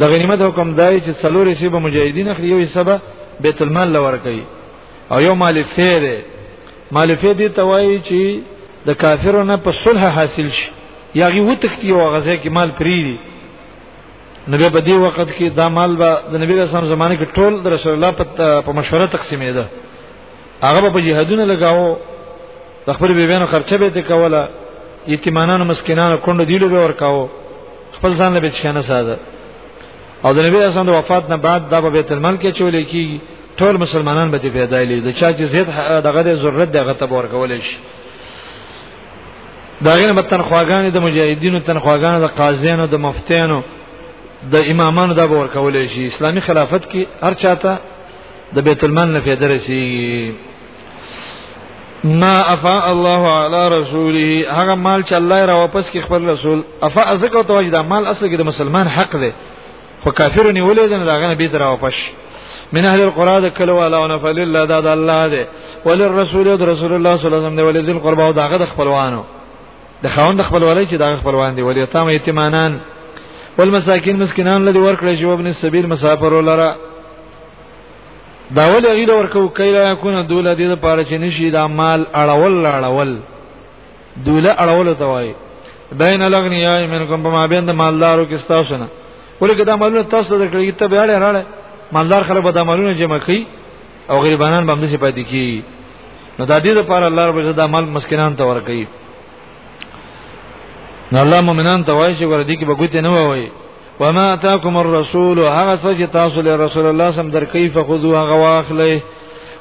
د غنیمت حکم دای چې څلور شی به مجاهدین اخلي یو حصہ به بیت المال لور کوي او یو مال فیر مال فیر دي توای چې د کافرو نه په صلح حاصل شي یاغي وتختی او غزه کې مال پری دي نبی په دې وخت کې دا مال به د نبی رسول زمانه کې ټول د رسول الله په مشوره تقسیمېده هغه به په جهادونه لګاو د خپل بیبیانو خرچه به ته کوله یتیمانانو مسکینانو کونډو دیلو به ورکاو خپل ځان له بچیانه ساده او د نبی اسلام د وفات نه بعد دا به بیت المال کې چولې کیږي ټول مسلمانان به پیدا لې د چا چې زید دغه د ضرورت دغه ته ورکول شي دا غینه به تنخواګانې د مجاهدینو تنخواګانې د قاضیانو د مفتیانو د امامانو دا به ورکول شي اسلامي خلافت کې هر چاته د بیت المال نه فائدہ رسیږي ما افا الله علی رسوله هغه مال چې الله را واپس کی خپل رسول افا ازکه توجه دا مال اصل کې د مسلمان حق دی خو کافر نیولې ده دا غنه بیت را واپس من اهل القرى د کلو والا او نفل الله دا د الله دی وللرسول او رسول الله صلی الله علیه وسلم دی ولذل قربا او داغه د خپلوانو د خاوند خپلوالي چې داغه خپلوان دی ولې تام یتیمانان والمساکین مسکینان لدی ورکړی چې وبن السبیل مسافر ولره دا ولې غیل ورکو کایلا یکون دوله دې لپاره چې نشي دا مال اړول اړول دوله اړول ته وایي بین الاغنیاء منکم بما بین د مالدارو کې تاسو نه ولکه دا مالونه تاسو د کړی ته بیاړه راړه مالدار خلک به دا مالونه جمع کوي او غریبانان به هم څه پاتې کی نو د دې لپاره الله رب عزت مال مسکینان ته ورکړي نو الله مؤمنان ته وایي چې ور دي کې بغوت نه وایي وما اتاكم الرسول هغه څه چې تاسو له رسول الله سم در کیف خذو هغه واخلې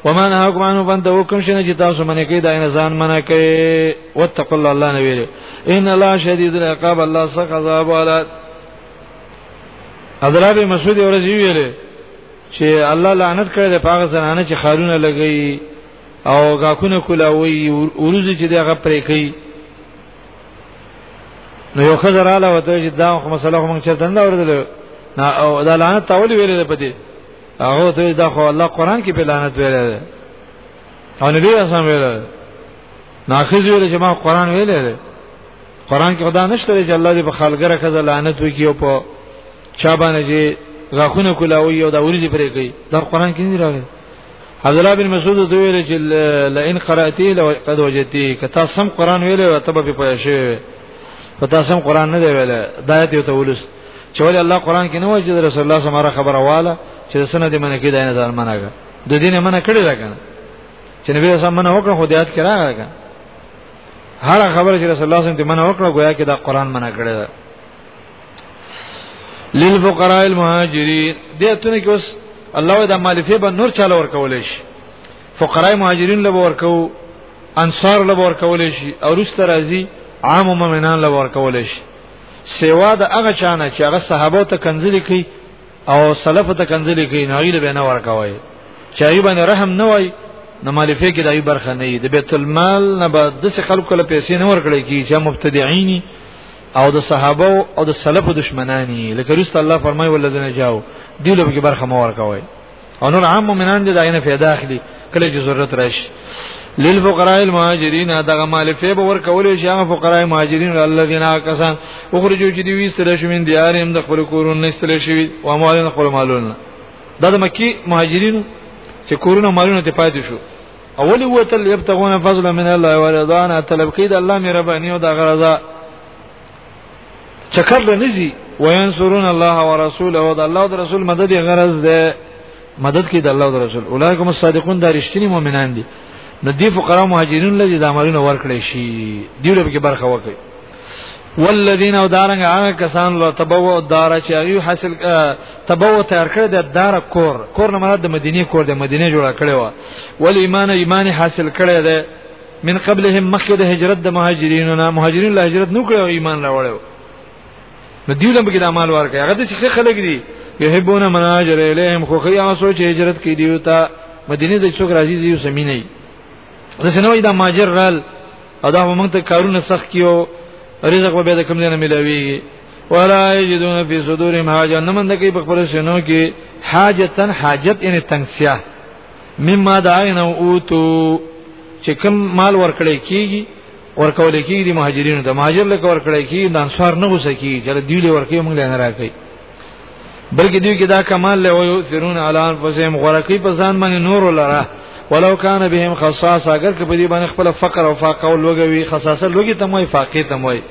وما نهاكم عنه بند وکم شنه چې تاسو منې کې دا نه ځان منې کې واتقوا الله الله نه ویل ان الله شدید العقاب الله سخت عذاب والا حضرت مسعود ورځي ویل چې الله لعنت کړی د پاغه زنانه چې خارونه لګي او غاکونه کولاوي ورځي چې دغه پرې کوي نو یو خزر اعلی وته چې دا خو مسله خو موږ چرته نه اوردل نه او دا لعنت تاول ویلې په دې هغه ته دا خو الله قران کې په لعنت ویلې ده او نبی اسلام ویلې ناخذ ویلې چې ما قران ویلې ده قران کې خدا نشته چې الله دې په خلګره خزر لعنت وکي او په چا باندې چې غاخونه کولاوي او دا ورځي پرې کوي دا قران کې نه راغلی عبد الله بن مسعود دوی ویل چې لئن قرأتي لو قد وجدتي کته سم قران ویل او تبه په پوهه شوی پتا سم قران نه دی ویل دایته یو تولس چې ولې الله قران کې نه وایي چې رسول الله صلی الله علیه خبره واله چې سنت منه کې داینه ځان مناګه د دینه منه کړی دا کنه چې نبی صلی الله علیه وسلم وکړه خو دیات کرا راګه هر خبره چې رسول الله صلی الله علیه وسلم منه وکړه گویا کې دا قران منه کړی دا للفقراء المهاجرين دې ته نه کې اوس الله دا مالفه به نور چاله ورکول شي فقراء مهاجرین له ورکو انصار له ورکول شي او رست راځي عام مؤمنان له ورکول شي سیوا د هغه چانه چې هغه صحابه ته کنځلې کوي او سلف ته کنځلې کوي نه غیله به نه ورکوي چې ای باندې رحم نه وای نو مالفه کې دای برخه نه دی د بیت المال نه به د خلکو له پیسې نه ورکړي کی چې مبتدعين او د صحابه او د سلف دشمنانی لکه رسول الله فرمای ولذین جاو دی له کې برخه مور کوي او نور عام مؤمنان دې داینه پیدا اخلي کله چې ضرورت راشي للفقراء المهاجرین دغه مال فیب ور کولې چې هغه فقراء مهاجرین الذين کسان اخرجوا چې دی ویستل شو من دیارهم د خپل کورونو نستل شوی او اموالن خپل مالونه دا د مکی مهاجرینو چې کورونه مالونه ته پاتې شو اولی وتل یبتغون فضل من الله ورضانا طلب کید الله مهرباني او د غرضا چکر له نزي وینصرون الله ورسوله او د الله او د رسول مدد غرض ده مدد کید الله او د رسول اولایکم الصادقون دا رښتینی مؤمنان دي ندی فقرا مهاجرین لږه د عملونو ورکړي شي دیوله به برخه وکړي والذین او دارنګ هغه کسان لو تبوء الدار چې هغه حاصل تبوء تیار کړی د دار کور کور نه مراد د مدینه کور د مدینه جوړ کړی و ول ایمان ایمان حاصل کړی دی من قبلهم مخکې د هجرت د مهاجرینو نه مهاجرین له هجرت نو کړو ایمان راوړل نو دیو لم کې د اعمال ورکړي هغه د څه خلک دي یحبون مناجر الیهم خو خیا سوچ هجرت کې دیو ته مدینه د څوک راځي دیو سمینه رسنوي دا ماجر رال او دا موږ ته کارونه سخت کیو رزق به د کوم نه ملويږي ولا یجدون فی صدورهم حاجه نمن د کې په خپل شنو کې حاجتن حاجت یعنی تنگسیا مما داین او اوتو چې کوم مال ورکړی کیږي ورکول کیږي د مهاجرینو د مهاجر لکه ورکړی کیږي د انصار نه غوسه کیږي چې دوی له ورکې موږ نه راکړي بلکې دوی کې دا کمال له ویو ترون الان فزم غرقی په ځان باندې نور لره ولو کان بهم خصاص اگر کې په دې باندې خپل فقر او فاقه او لوګوي خصاصه لوګي ته موي فاقه ته موي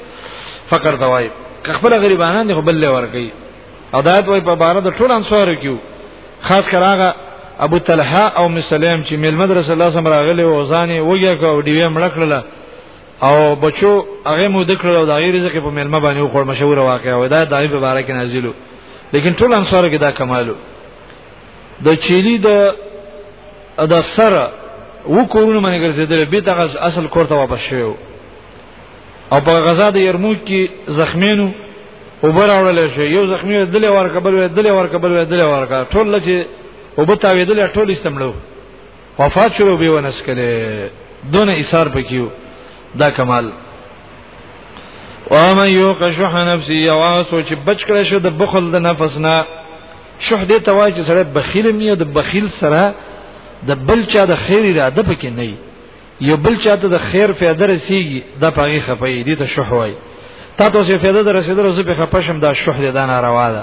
فقر ته وای خپل غریبانان دی خپل له ورګي او دا ته په بار د ټول انصار کیو خاص کراغه ابو طلحه او مسلم چې مل مدرسه الله سم راغله او ځاني وګیا کو ډیوې مړکړه او بچو هغه مو د کړو د غیر رزق په ملما باندې وخور مشهور واقعا و دا دای په باره کې نازلو لیکن ټول انصار کې دا کمالو د چيلي د د سر و کورونه باندې ګرځیدل به دغه اصل کور ته واپس شوو او په غزا د یرموک کې زخمینو وبر اورل شو یو زخمی دلې ورکبل دلې ورکبل دلې ورکا ټول چې وبتاویدل ټول استمړو وفات شروع به ونس کله دون ایثار پکیو دا کمال ومن یوق شح نفسی یوا سوچ بچ کړه شو د بخل د نفس نه شح دې توای چې سره بخیل مې د بخیل سره د بل چا د خیر اراده پکې نه یو بل چا ته د خیر فایده رسیږي د پاغي خپې دې ته شح وای تا ته څه فایده در رسیدل زه په خپشم دا شح دې دا ناروا ده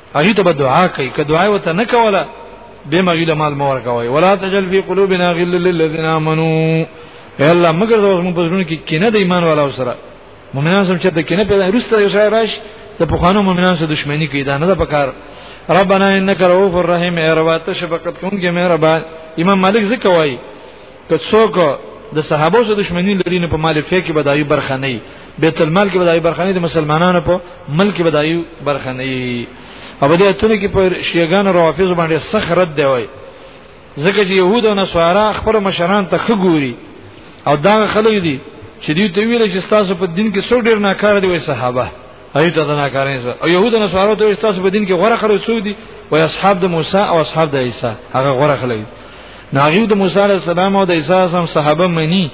هغه ته به دعا کوي که دعا وته نه کوله به مغیله مال مور کوي ولا تجل فی قلوبنا غل للذین آمنوا اے الله مگر زموږ په زړونو کې کینه د ایمان والا سره مؤمنان سم چې د کینه پیدا رسته یو شای راش د پخوانو مؤمنان سره دښمنی کوي دا نه ده پکار ربنا انک رؤوف الرحیم اے رب ته شفقت کوونکی مهربان امام مالک زکه وایي که څوک د صحابه سره دښمنی لري نه په مال فی کې بدایي برخه نه بیت المال کې بدایي برخه نه د مسلمانانو په ملک کې بدایي برخه نه او دې اتنه کې په شیعاګان او روافض باندې سخت رد دی وای ځکه چې يهود او نصارا خپل مشران ته خګوري او دا خلک دي چې دوی ته ویل چې تاسو په دین کې څو ډیر ناکاره دي وای صحابه هي ته نه کارین سره او يهود نه سوارو ته تاسو په دین کې غوړه خلک څو دي او اصحاب د موسی او اصحاب د عیسی هغه غوړه خلک ناغیو د موسی علی السلام او د عیسی سم صحابه مني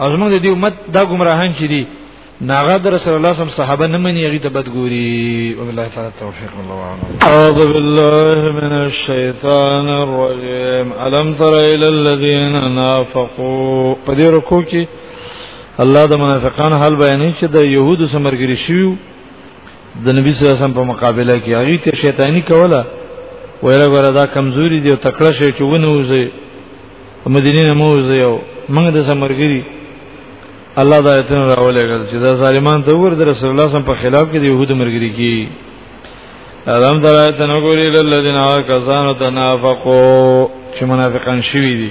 او زموږ د دې امت دا گمراهان چې دي ناغه در رسول الله سم صحابه نه مني هغه ته بدګوري او الله تعالی توفیق الله اعلم اعوذ بالله من الشیطان الرجیم الم تر الى الذين نافقوا په دې رکو کې الله د منافقان حال بیانې چې د يهودو سمرګری شیو د نبی صلی الله علیه وسلم په مقابله کې هغه ته شیطانی کوله ویره غره دا کمزوري دی او تکړه شي چې ونوځي مدینه نه موځي او موږ د سمرګری الله دا ایتونه راولېګل چې دا ظالمان ته ور د رسول الله سم په خلاف کې د يهودو مرګري کی ادم درایت نو ګوري للذین آکسانو تنافقو چې منافقان شوی دي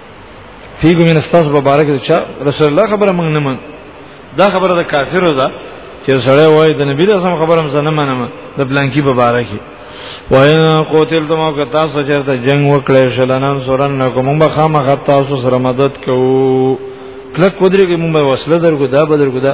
پیګو مینه ستاسو په باره کې چې رسول الله خبره موږ نه من دا خبره د کافرو ده چې سړی وای د نبی رسول خبره هم نه منم د بلانکی په باره کې وای قوتل تمو که تاسو چرته جنگ وکړې شلنان سورن نه کوم به خامخ تاسو سره مدد کوو کله کودري کې مونږ وسله درګو دا بدرګو دا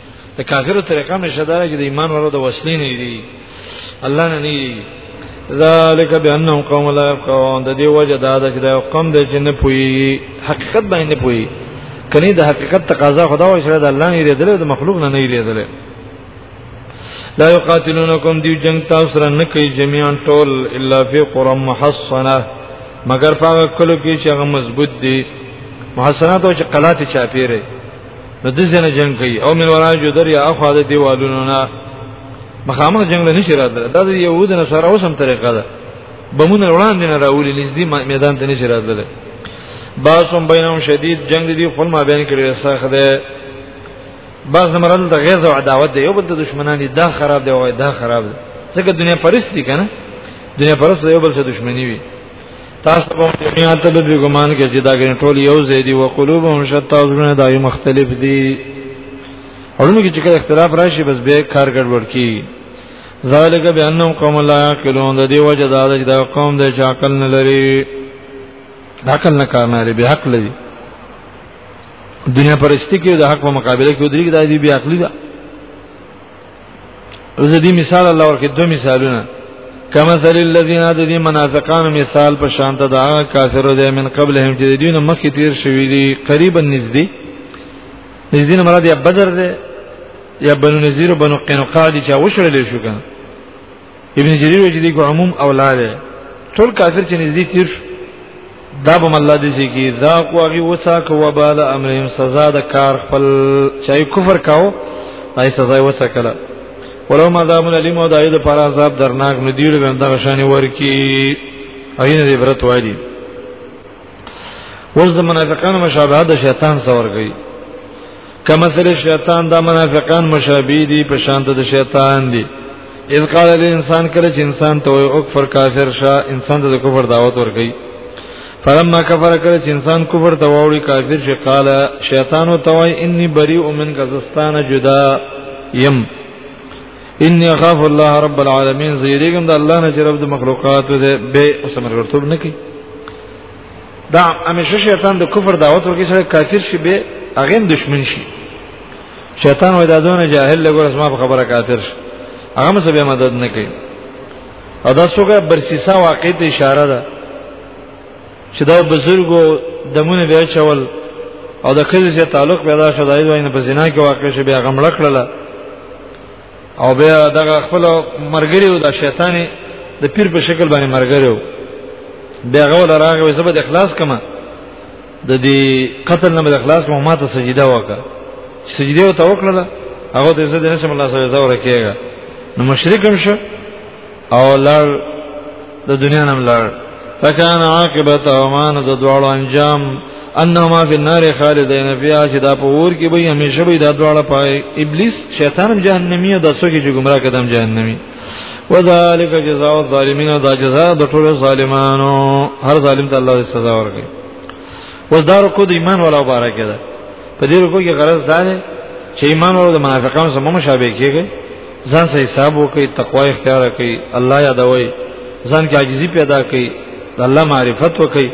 د کافرو طریقه مشه دا چې د ایمان ورو د وسلې نه دي الله نه نه ذالک بانهم قوم لا يفقهون د دې وجه دا ده چې دا قوم د جن پوي حقیقت باندې پوي کني د حقیقت تقاضا خدا او شاید الله نه لري د مخلوق نه نه لري لا يقاتلونكم دی جنگ تاسو سره نه کوي جميعا ټول الا في قرى محصنه مگر په کلو کې چې هغه مضبوط دي محصنات او چې قلات چاپیره نو د ځنه جنگ کوي او من ورا جو دریا اخوا د دیوالونو نه مخامخ جنگ نه نشي راتله دا د يهود نه سره اوسم طریقه ده بمونه وړاندې نه راولي نږدې میدان ته نشي راتله باسم بینهم شدید جنگ دی خپل ما بین کړی سخت ده باز مرل د غیظ او عداوت دی یو بل د دشمنان دي دا خراب دی او دا خراب دی څنګه دنیا پرستی کنه دنیا پرست یو بل سره دشمنی وي تاسو په دنیا ته به ګمان کې چې دا ګنې ټول یو ځای دي او قلوبهم شتا زونه دای مختلف دي اورونه کې چې اختلاف راشي بس به کار ګډوډ کی ذالک بانهم قوم لا یعقلون د دې وجه دا چې دا قوم د عقل نه لري عقل نه کار نه لري به حق لري دنیا پرستی کې د حق په مقابله کې ودرېږي دا دې بیا عقلی ده اوس دې مثال الله ورکه دوه مثالونه کما ذل الذين ادي منافقان مثال په شان ته دا کافرو دې من قبل هم چې دین مخکې تیر شوی دي قریبا نږدې نږدې نه مراد یا بدر دې یا بنو نذیر بنو قینقاع دي چې وشړل شو کنه ابن جرير وجه دي عموم او لا ده ټول کافر چې نږدې تیر دا به الله دې شي کې دا قواغي وساک و بال امرهم سزا د کار خپل چای کفر کاو دای سزا وسکله ولو ما دامن علیم او دای د پر عذاب درناک ندیړ وند غشانی ورکی اين دې برت وایي ورز منافقانو مشابهت د شیطان سره ورګي کما سره شیطان دا منافقان مشابه دي په شان د شیطان دي اذ قال الانسان کله چې انسان ته وي او کفر کافر شه انسان ته د کفر دعوت ورکړي فلما کفر کله چې انسان کفر ته ووري کافر شي قال شیطان ته وي اني بری من غزستان جدا يم اني اخاف الله رب العالمين زيريګم د الله نه چې رب د مخلوقات ده به اوس مرګ ورته نه کوي دا همیشه شیطان د کفر دعوت ورکړي سره کافر شي به هغه دشمن شي شیطان وای دا دونه جاهل لګور اسما په خبره کافر شي هغه مې به مدد نه کوي او دا څوګه برسیسا واقع ته اشاره ده چې دا بزرګو دمونه به چول او د کله سره تعلق پیدا شو دای دوی نه په زنا کې واقع شي بیا غمړ کړل او بیا دغه خپل مرګریو د شیطان د پیر په شکل باندې مرګریو بیا غول راغی وې زبد اخلاص کما د دې قتل نه د اخلاص کوم ماته سجده وکا سجده او توکل هغه د عزت نه سم الله سره زور کېږي نو مشرک هم شو او لړ د دنیا نم لړ فکان عاقبت او مان د دوړو انجام انما فی النار خالدین فیها چې دا په اور کې به همیشه به دا دوړه پای ابلیس شیطان جهنمی او د سوګي چې گمراه کدم جهنمی وذالک جزاء الظالمین دا جزاء د ټول ظالمانو هر ظالم ته الله سزا ورکړي اوس دا رکو د ایمان ولا مبارک ده په دې رکو کې غرض دا دی چې ایمان ورو د منافقانو سره مشابه کېږي ځان سه حساب وکي تقوا اختیار کړي الله یادوي ځان کې عاجزي پیدا کړي د الله معرفت وکي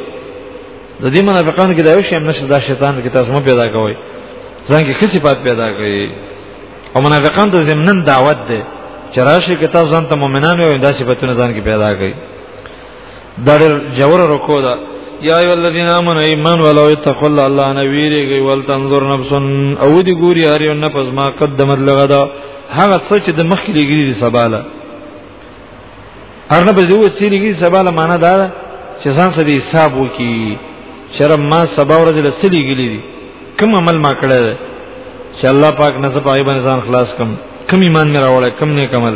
د دې منافقانو کې دا یو شی هم نشته دا شیطان کې تاسو مو پیدا کوي ځان کې خصي پات پیدا کړي او منافقان د زمنن دعوت ده چې راشي کې تاسو ځان ته مؤمنان وي دا صفاتونه ځان کې پیدا کړي دا ډېر جوړه رکو ده یا ایو الذین آمنوا ایمان ولو اتقوا الله الله نه ویریږي ول تنظر نفس او دی ګوري هر یو نه پس ما قدمت لغدا هغه څه چې د مخ کې لګی دي سباله ارنه به زه وڅې لګی سباله معنا دا چې ځان سره حساب وکي شرم ما سبا ورځ له سلی ګلی دي کوم عمل ما کړی دی چې الله پاک نه زپای باندې ځان خلاص کم کوم ایمان مې راوړی کوم نیک عمل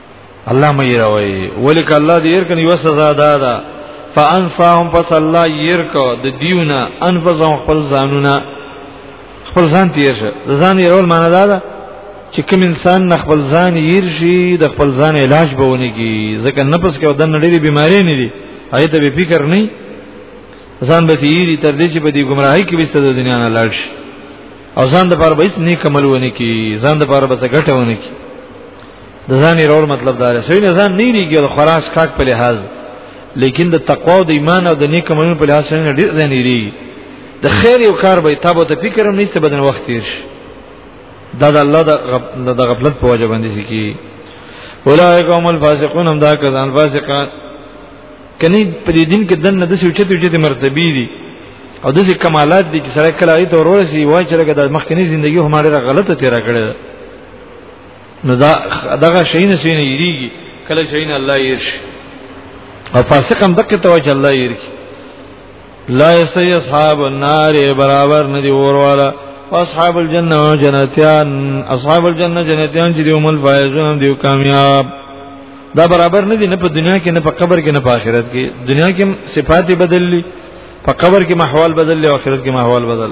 الله مې راوي ولیک الله دې ير کني وسزا دا دا فانساهم پس الله ير کو د دیونه انفسهم خپل ځانونه خپل ځان تیر شه ځان یې اول معنا دا ده چې کوم انسان نه خپل ځان ير شي د خپل ځان علاج به ونی کی ځکه نفس کې د نړۍ بیماری نه دي هغه ته به فکر نه ځان به تیری تر دې چې په دې گمراهۍ کې وسته د دنیا نه لاړ شي او ځان د پاره به هیڅ نیک عمل ونی کی ځان د پاره به څه ګټه ونی کی د ځان رول مطلب دا دی سوی نه ځان نه ریږي د خراج کاک په لحاظ لیکن د تقوا او د ایمان او د نیک عملونو په لحاظ نه ډیر ځان ریږي د خیر یو کار به تابو ته فکر هم نشته بدن وخت تیر شي دا د الله د غفلت په وجه باندې کی اولئک هم الفاسقون هم دا کسان فاسقان کني په دې دین کې دنه د سوچته وجته مرتبه دي او دغه کمالات دي چې سره کله ایت ورورسي وای چې لکه د مخکنی ژوندۍ هم ډیره غلطه تیر کړې نو دا دغه شي نه سینه یریږي کله شي نه الله یې شي او فاسق هم دغه توجه الله یې شي لا یستی اصحاب النار برابر ندی اور والا اصحاب الجنه او جنتیان اصحاب الجنه جنتیان چې دیو مل فایزون دیو کامیاب دا برابر ندی نه په دنیا کې نه په قبر کې نه په آخرت کې دنیا کې صفات بدللی په قبر کې محوال بدللی او آخرت کې محوال بدل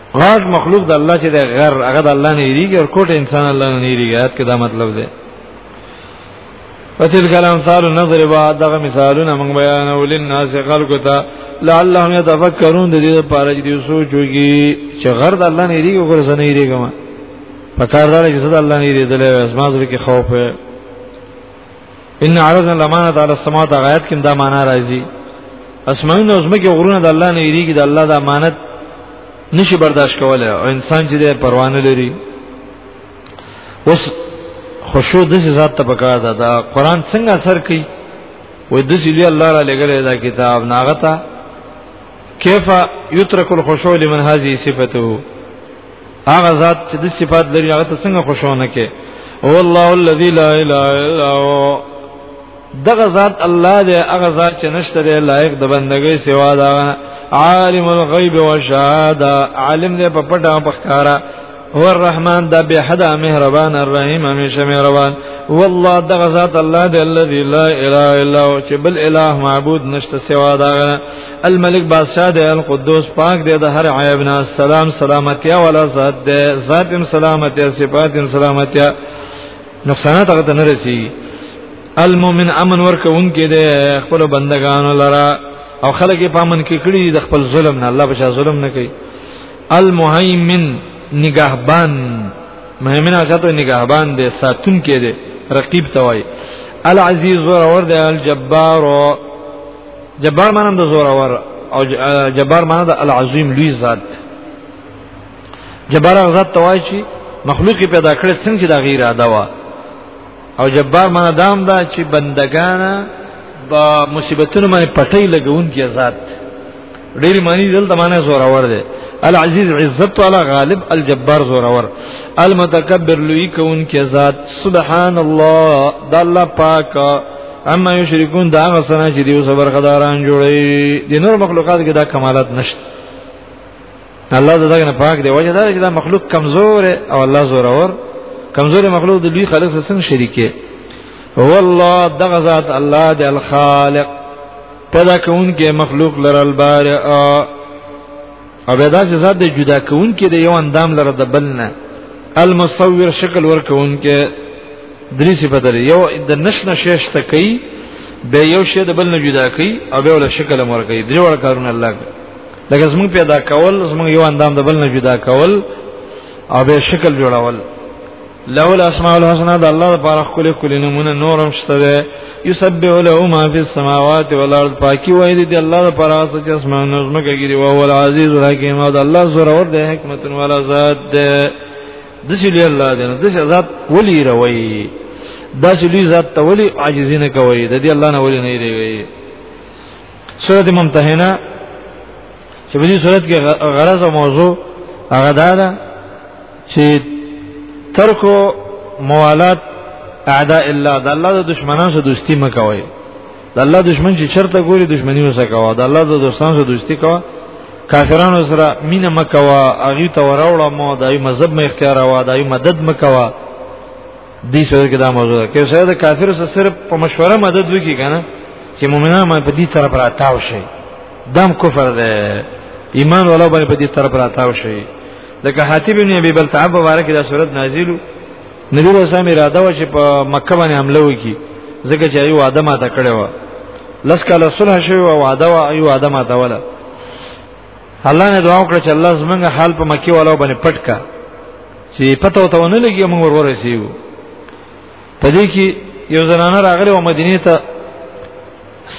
غاټ مخلوق د الله چې د غر هغه د الله نه یریږي او کوټه انسان الله نه یریږي آیات کې دا مطلب دی فتل کلام ثال نظر با دغه مثالونه موږ بیان ولین ناس خلق ته لعلهم يتفکرون د دې لپاره چې دوی سوچ وکړي چې غر د الله نه یریږي او غر زنه یریږي ما پکار دا چې صد الله نه یریدل اسماء کې خوف ان عرضنا الامانه على السماوات غایت کې دا معنا راځي اسمانونه او زمکه غرونه د الله نه یریږي د الله د امانت نشي برداشت کولای او انسان چې د پروانه لري اوس خشوع د ذات ته پکار ده دا قران څنګه اثر کوي وې د سلی الله را لګلې دا کتاب ناغتا کیف یترک الخشوع لمن هذه صفته هغه ذات چې د صفات لري هغه ته څنګه خوشونه کې او الله الذي لا اله الا هو دغه ذات الله دی هغه ذات چې نشته دی لایق د بندګۍ سوا دا عالم الغیب والشهاده عالم دی په پټه او په ښکارا هو الرحمن دا به حدا مهربان الرحیم همیشه مهربان والله دغه ذات الله دی الذي لا اله الا هو چې بل اله معبود نشته سوا دا الملک بادشاہ دی القدوس پاک دی د هر عیب نه سلام سلامتی والا ذات دی ذات هم سلامتی صفات هم سلامتی نقصانات هغه نه رسی المؤمن امن ورکون کې دی خپل بندگانو لرا او خلک په امن کې کړي د خپل ظلم نه الله بچا ظلم نه کوي المهیمن نگهبان مهمن هغه ته نگهبان دی ساتون کې دی رقیب توای العزیز ور ور دی الجبار جبار معنی د زور اور او جبار معنی د العظیم لوی ذات جبار هغه ذات توای چی مخلوق پیدا کړی څنګه د غیر ادا وا او جبار معنی دام دا چې بندگان با مصیبتونو باندې پټي لګون کې ذات ډېری معنی دلته معنی زور اور دی العزیز عزت والا غالب الجبار زور اور المتکبر لوی کون کې ذات سبحان الله د الله پاک اما یشرکون دا غسنه چې دیو صبر خداران جوړي د نور مخلوقات کې دا کمالات نشته الله دغه نه پاک دی وجه دا چې دا مخلوق کمزور او الله زور اور کمزور مخلوق د لوی خالق سره څنګه شریکه هو الله دغه ذات الله د الخالق پیدا کوونکې مخلوق لره البارئ او به دا چې ذات د جدا کوونکې د یو اندام لره د بل نه المصور شکل ورکوونکې درې صفات لري یو د نشنه شیش ته کوي به یو شی د بل نه جدا کوي او به ول شکل مور کوي درې وړ کارونه الله کوي لکه زموږ پیدا کول زموږ یو اندام د بل نه جدا کول او به شکل جوړول له الاسماء الحسنا د الله لپاره خپل خپل نمونه نورم شته ده یسبح له ما فی السماوات والارض پاکی وای دی الله لپاره چې اسمان نظم کوي او هو العزیز الحکیم او الله زور ور ده حکمت والا ذات ده د شي الله ده د شي ذات ولی روي د شي ذات ته ولی عاجزین کوي د دې الله نه ولی نه دی سورته ممتحنه چې په دې سورته کې غرض او موضوع هغه ده چې ترک موالات اعداء الله د الله د دشمنانو سره دوستی مکوي د الله دشمن چې چرته ګوري دشمنی وسه کوا د الله د دوستانو سره دوستی کوا کافرانو سره مینه مکوا اغي ته وراوړه مو دای مذهب مې اختیار وا دای مدد مکوا دې سره کې دا موضوع ده که سره د کافر سره صرف په مشوره مدد وکي کنه چې مؤمنان ما په دې طرف راتاو شي دم کفر ده ایمان ولا باندې په دې طرف راتاو شي لکه حاتب ابن ابي بلتعه مبارک دا صورت نازلو نبی رسول الله اراده و چې په مکه باندې حمله وکړي ځکه چې ایو ادم اته کړي و لس کاله صلح شوی او وعده و ایو ادم اته ولا الله نه دعا وکړه چې الله زمونږ حال په مکه والو باندې پټ کا چې پته وته ونه لګي موږ ورور رسیو په دې کې یو زنانه راغله او مدینه ته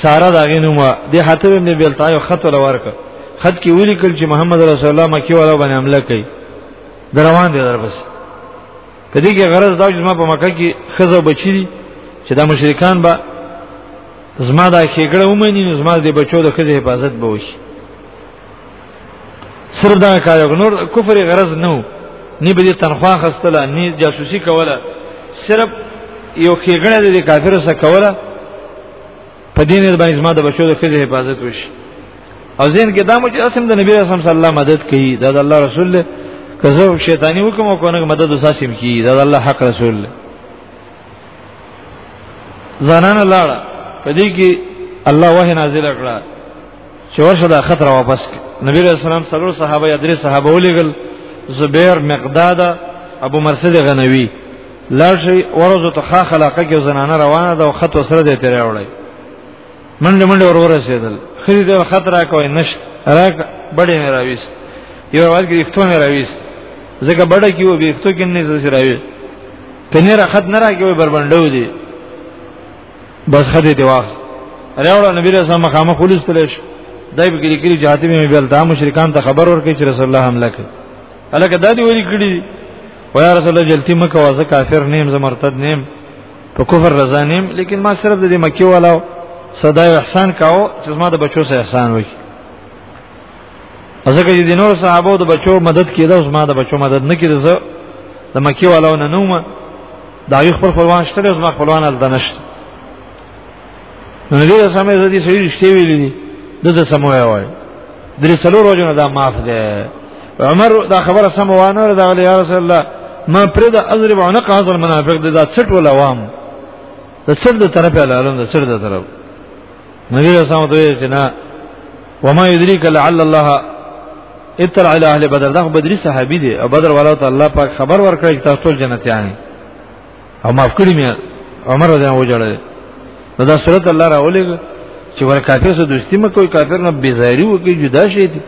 ساره دا غینوما د حاتب ابن بیلتا یو خط ولا ورک خط کې ویل کړ چې محمد رسول الله مکی والا باندې حمله کوي دروان دي در بس په دې کې غرض دا چې ما په مکه کې خزه بچی دي چې دا مشرکان به زما دا کېګړه ومني نو زما د بچو د خزه حفاظت به وشي صرف دا کار نور کفر غرض نو نه به تنخواه خستله نه جاسوسي کوله صرف یو کېګړه د کافر سره کوله په دین باندې زما د بچو د خځه حفاظت وشي او زین کې دا مو چې اسم د نبی رسول صلی الله مدد کوي دا د الله رسول له کزو شیطانی حکم او کونه مدد وساسم کی دا د الله حق رسول له زنان لاړه په دې کې الله وه نازل کړه چې ورشه دا خطر واپس نبی رسول سلام سره صحابه یا درې صحابه ولېګل زبیر مقداد ابو مرثد غنوی لارشي ورځو ته خا خلاقه کې زنانه روانه ده او خط وسره دې تیرې وړي منډه منډه ور ورسېدل خري دې خط را کوي نشت را بډې نه راويس یو ورځ کې اختو نه راويس زګه بډه کې و به اختو کې نه زسي راوي کنيره خط نه راګي بربندو دي بس خدای دی واخ راوړ نبی رسول الله مخامخ خلص تلش دای په کې کې جهاتي مې بل دا مشرکان ته خبر ورکړي چې رسول الله حمله کوي الکه دا دی ویل کړي و یا رسول الله جلتی مکه وازه کافر نیم زه مرتد نیم په کفر رضا نیم لیکن ما صرف د مکی والا صدا احسان کاو چې ما د بچو سره احسان وکړي ځکه چې د نور صحابه د بچو مدد کیده اوس ما د بچو مدد نه کیده زه د مکی والو نه نوم دا یو خپل خپلوان شته اوس ما خپلوان ال دنشت نو دې سمې زه دې سړي رښتې ویلې دي دغه سمو وای درې څلور ورځې دا معاف ده عمر دا خبره سم وانه دا یا رسول الله ما پرې دا اضرب عنق هذا المنافق دا څټ ولا وام د سر د طرف لاله د سر د طرف نبی صلی الله علیه وسلم ته نه وما یدریک لعل الله اتر علی اهل بدر دا بدری صحابي دي او بدر والا ته الله پاک خبر ورکړی چې تاسو ټول جنتیان او معاف کړی مې عمر رضی الله وجړل نو دا صورت الله راولې چې ور کافر سره دوستی مې کوئی کافر نه بیزاری وکي جدا شي دي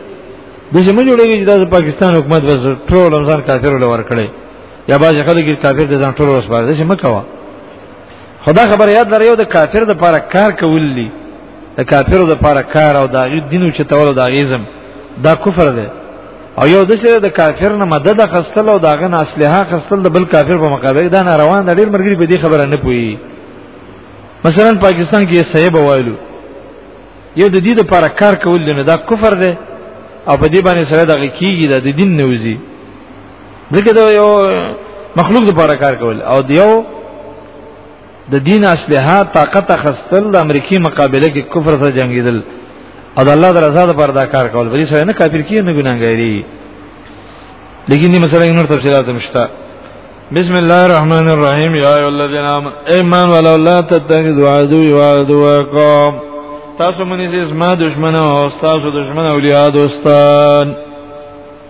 د زمو جوړیږي چې د پاکستان حکومت بس ټول رمضان کافر له ور کړی یا باز خلک کافر د ځان ټول وسپاره دې مکوا خدا خبر یاد لري یو د کافر د پاره کار کول دي د کافر د پاره کار او د دینو چې تول د غیزم دا کفر دی او یو د چې د کافر نه مدد خستل او داغه نه اسلحه خستل د بل کافر په مقابل دا نه روان د ډیر مرګري په دې خبره نه پوي مثلا پاکستان کې صاحب وایلو یو د دې لپاره کار کول نه دا کفر دی او په دې باندې سره دغه کیږي د دین نوځي ځکه دا یو مخلوق لپاره کار کول او دیو د دین اصلها طاقت خستل د امریکای مقابله کې کفر سره جنگیدل او د الله درزا د پر دا کار کول بری سره نه کافر کیږي نه ګناګاری لیکن دې مسله نور تفصيلات مشتا بسم الله الرحمن الرحیم یا ایه الذین آمنوا ایمان ولا لا تتخذوا عدو وعدوکم تاسو منی چې زما دشمن او تاسو دشمن اولیاء دوستان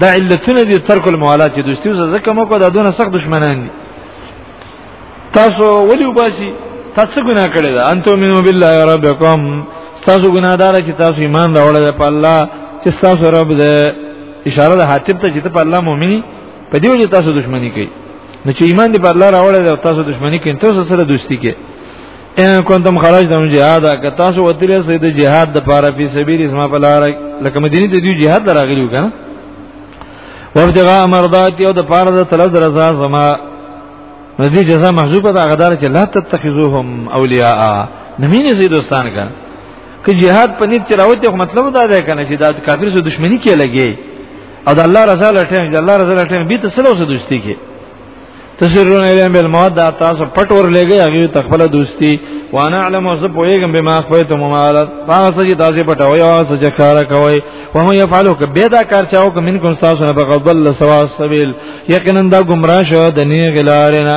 دا علتونه دي ترک الموالات چې دوستي وسه زکه مو کو دا دونه سخت دشمنان دي تاسو ولي وباسي تاسو ګناه کړی دا انتو منو بالله ربکم تاسو ګناهدار چې تاسو ایمان راوړل په الله چې تاسو رب دې اشاره د حاتب ته چې په الله مؤمنی په دې وجه تاسو دښمنی کوي نو چې ایمان دې په الله راوړل او تاسو دښمنی کوي تاسو سره دوستی کوي ان کنتم خرجتم جهادا که تاسو وتلی سید جهاد د پاره په سبیل اسما په لار لکه مدینه ته دی جهاد دراغلیو کنه وابتغاء مرضات او د پاره د طلب درزا زما ندی جزاء محذوبه د غدار چې لا تتخذوهم اولیاء نمینه زی دوستان کنه که jihad په نیت چراوته خو مطلب دا دی کنه چې دا کافر سره دښمنی کې لګي او د الله رضا لټه د الله رضا لټه به ته سره اوسه دوستی کې تسرون الیهم بالمواد دا تاسو پټ ور لګي هغه تخپل دوستی وانا علم او زب ویګم بما خویتم مالت هغه چې تاسو پټ وای او څه کار کوي و هم يفعلوا کبه دا کار چاو کوم منکم تاسو نه بغضل سوا سبیل یقینا دا گمراه شو د نه غلارنه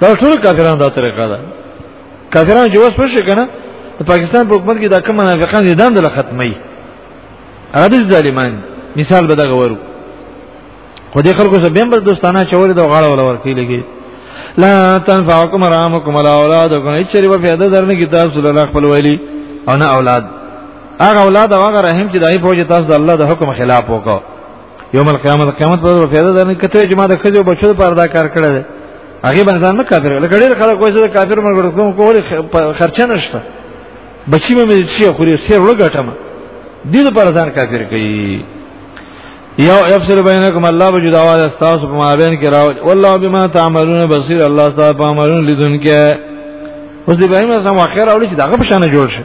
دا ټول کافرانو دا طریقه ده کافرانو چې وس پښه کنه د پاکستان په حکومت کې دا کوم منافقان دي دند له ختمي هغه د ظالمان مثال به دا غورو خو دې خلکو سره بیم بر دوستانه چورې دا غاړه ولا ورکی لګي لا تنفعكم رحمكم ولا اولادكم اچري په فائدہ درنه کې تاسو له خپل ویلي او نه اولاد هغه اولاد هغه رحم چې دای فوج تاسو د الله د حکم خلاف وکړو یوم القیامت قیامت پر پیدا درنه کته چې ما د خځو بچو پر دا کار کړی دی هغه باندې ځان نه کافر لکه ډېر خلک وایي چې کافر مرګ کوم کول خرچه نشته بچی مې چې خو یې سیر لګټم دې پر ځان کافر کوي یو افسر بینکم الله بجداواز استاس په مابین کې راو والله بما تعملون بصیر الله تعالی په عملون لیدونکې اوس دې به موږ سم اخر اوري چې داغه په شان جوړ شي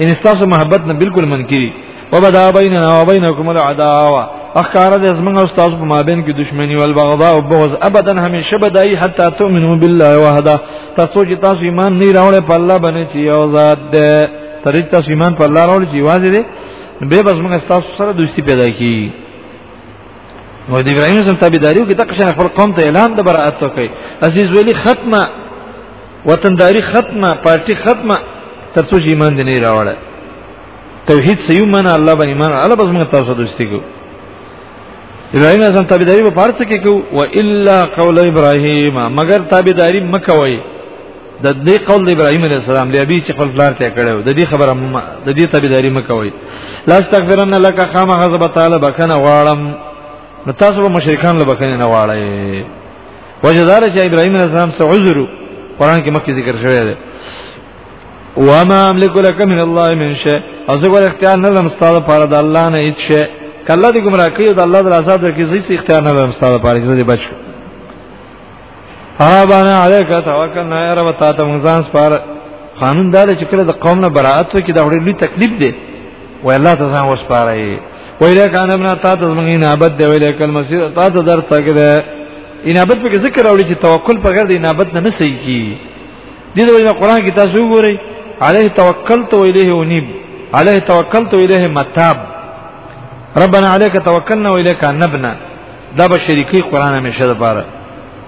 ان استاسو محبت نه بالکل منکری وبدا بيننا وبينكم العداوه اخکار د زمنګ او استاد په مابین کې دښمنی او البغضاء او بغض ابدا همیشه بدای حتا تؤمنو بالله وحده تاسو چې تاسو ایمان نه راوړې په الله باندې چې یو ذات ده تر دې تاسو ایمان په الله راوړې چې واځي دې به بس موږ تاسو سره دوستی پیدا کی نو د ابراهیم سم تابعداریو کې تک شان خپل قوم ته اعلان د برائت وکړي عزیز ویلی ختمه وطنداری ختمه پارټي ختمه ترڅو چې ایمان دې نه راوړل توحید سې یو منه الله باندې ایمان الله بس موږ تاسو دوستي کو ابراهيم اعظم تابعداري په پارت کې کو و الا قول ابراهيم مگر تابعداري مکوي د دې قول د ابراهيم عليه السلام دی ابي چې خپل پلار ته کړو د دې خبره د دې تابعداري مکوي لا استغفرن لك خام غضب تعالی بکنه غواړم نو تاسو به مشرکان له بکنه نه غواړئ وجه دار چې ابراهيم عليه السلام څه عذر قرآن کې مخکې ذکر شوی دی وما املك لك من الله من شيء او زه ور اختیار نه لرم ستاسو لپاره د الله نه هیڅ شي کله دې ګمرا کړی د الله د عذاب درکې هیڅ اختیار نه لرم ستاسو لپاره چې دې بچ حرابانا علیک توکلنا یا رب تا ته مونږ ځان سپار قانون دا چې کله د قوم نه برائت وکړي دا وړي لوی تکلیف دی وای الله ته ځان وسپارای ویل کان ابن تا ته زمونږ انابت دی ویل کل مسیر تا ته در تک دی انابت په ذکر راوړي چې توکل په غیر د انابت نه نه صحیح کی دي د ویل قران کې تاسو وګورئ علیه توکلت و الیه انیب علیه توکلت و الیه متاب ربنا علیک توکلنا و الیک انبنا دا به شریکی قران همیشه ده پاره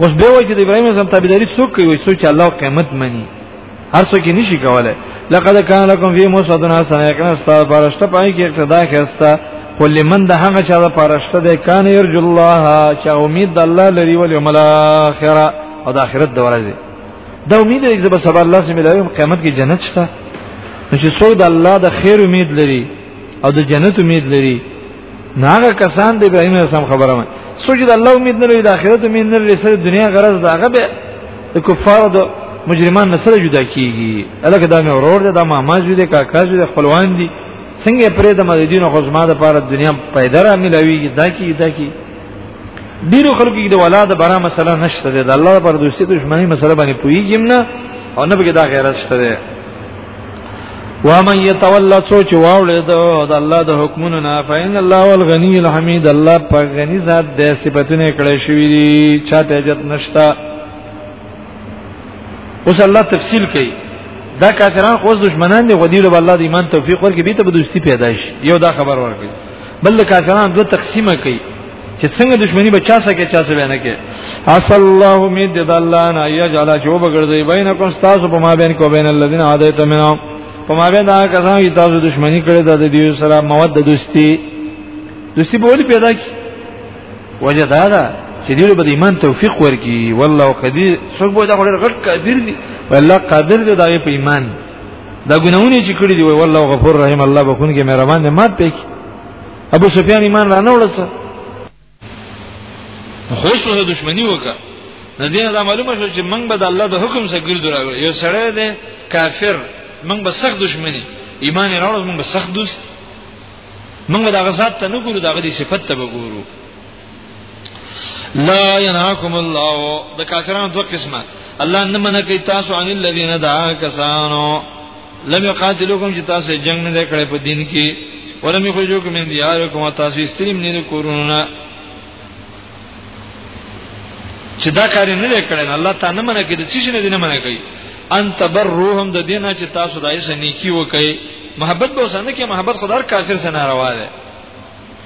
اوس به وایي چې د ابراهيم اعظم تابعداري څوک کوي څوک چې الله قیامت مني هر څوک نشي کولای لقد كان لكم في موسى حسنه کنا استا پرشته پای کې اقتدا کېستا قل لمن ده هغه چې دا پرشته ده کان يرجو الله چې امید د الله لري ول یوم الاخره او د اخرت د ورځې دا امید یې چې سبا الله سم ملایو قیامت کې جنت شته چې څو د الله د خیر امید لري او د جنت امید لري ناغه کسان د ابراهیم اسلام خبره ما سجد الله امید نه لري د اخرت امید نه لري سره دنیا غرض دا هغه به د کفارو د مجرمان نه سره جدا کیږي الکه دا مې اورور ده دا ماما جوړ دي کاکا جوړ دي خپلوان دي څنګه پرې د مدینه خو زما د پاره دنیا پیدا را ملويږي دا کی دا کی ډیرو خلکو کې د ولاد برا مسله نشته ده د الله پر دوستي دښمنی مسله باندې پویږم نه او نه به دا غیرت شته ومن يتولى سوچ واولې د الله د حکمونو نه فإن الله الغني الحميد الله په غني ذات د صفاتونه کړې شوې دي چاته جت نشتا اوس الله تفصیل کوي دا کافران خو دشمنان دي غدیر به الله د ایمان توفیق ورکړي به ته به دوستی پیدا شي یو دا خبر ورکړي بل کافران دوه تقسیمه کوي چې څنګه دښمنی بچا سکے چا سره نه کې اصل الله امید د الله نه یجعل چې وبګړځي بینکم تاسو په ما بین کو بین الذین عادیت منهم په ما بین دا کسان چې تاسو دښمنی کړې ده د دې سره موده دوستی دوستی به ولې پیدا کی وجه دا ده چې دیو به ایمان توفیق ورکی والله قدیر څوک به دا غړ غټ کبیر دی والله قادر دی دا په ایمان دا ګناونه چې کړی دی وای والله غفور رحیم الله بخون کې مهربان دی مات پېک ابو سفیان ایمان را نه وړسه خوش وه دښمنی وکړه نو دینه دا معلومه شو چې موږ به د الله د حکم سره ګرځو راغلی یو سړی دی کافر موږ به سخت دښمنی ایمان راوړو موږ به سخت دوست موږ دا غزاد ته نه ګورو دا غدي صفت ته وګورو لا ينهاكم الله د کافرانو دوه قسمه الله نه منه کوي تاسو ان الذين دعا کسانو لم يقاتلوكم چې تاسو جنگ نه کړی په دین کې ولم يخرجوكم من دياركم تاسو استریم نه کورونه چې دا کار نه کړی الله تعالی نه منه کوي د څه نه نه منه کوي ان تبروهم د دینه چې تاسو دایسه نیکی وکړي محبت به وسنه کې محبت خدای کافر سره روا ده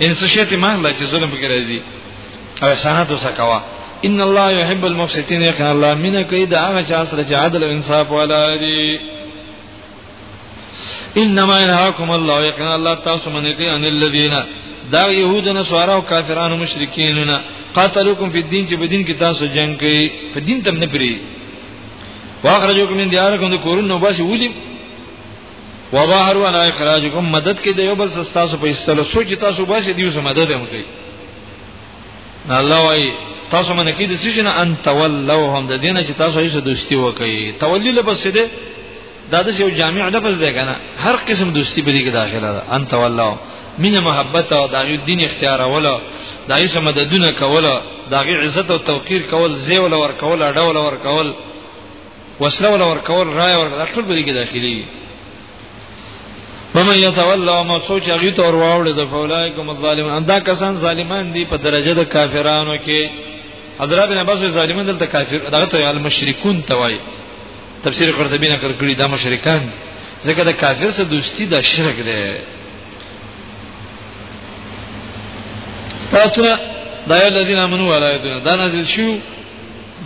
ان څه شي ته مهله چې ظلم کې راځي او احسانات وسکوا ان الله يحب المفسدين يقنا الله من كيد هغه چا سره چې عدل او انصاف ولا دي انما ينهاكم الله يقنا الله تاسو من کوي ان الذين دا يهود نه سوارا او کافرانو مشرکین نه قاتلوکم فی الدین چې په دین کې تاسو جنگ کوي په دین تم نه پری واخرجوکم من دیارکم د کورونو باسي ولیم وظهروا على اخراجكم مدد کې د یو بل تاسو په استلو سوچ تاسو باسي دیو سم مدد هم کوي الله وايي تاسو باندې کې د څه نه ان تولوهم د دینه چې تاسو یې دوستي وکړي تولی لپس دې دا د یو جامع لفظ دی کنه هر قسم دوستي په دې کې داخله ده ان تولوهم مینه محبت او دا یو دین اختیار ولا دا یې سم مددونه کوله دا غي عزت او توقیر کول زیول ور کول اډول ور کول وسله ولا ورکول رای ورکول ټول به کې داخلي ومن يتولى وما سوچ هغه تور واوړي د فولایکم الظالمون اندا کسان ظالمان دي په درجه د کافرانو کې حضرت ابن عباس ظالمان دلته کافر دغه ته المشرکون توای تفسیر قرطبی نقل کړی دا مشرکان ځکه د کافر سره دوستی د شرک ده تاسو دا یو الذين امنوا ولا يدون دا نازل شو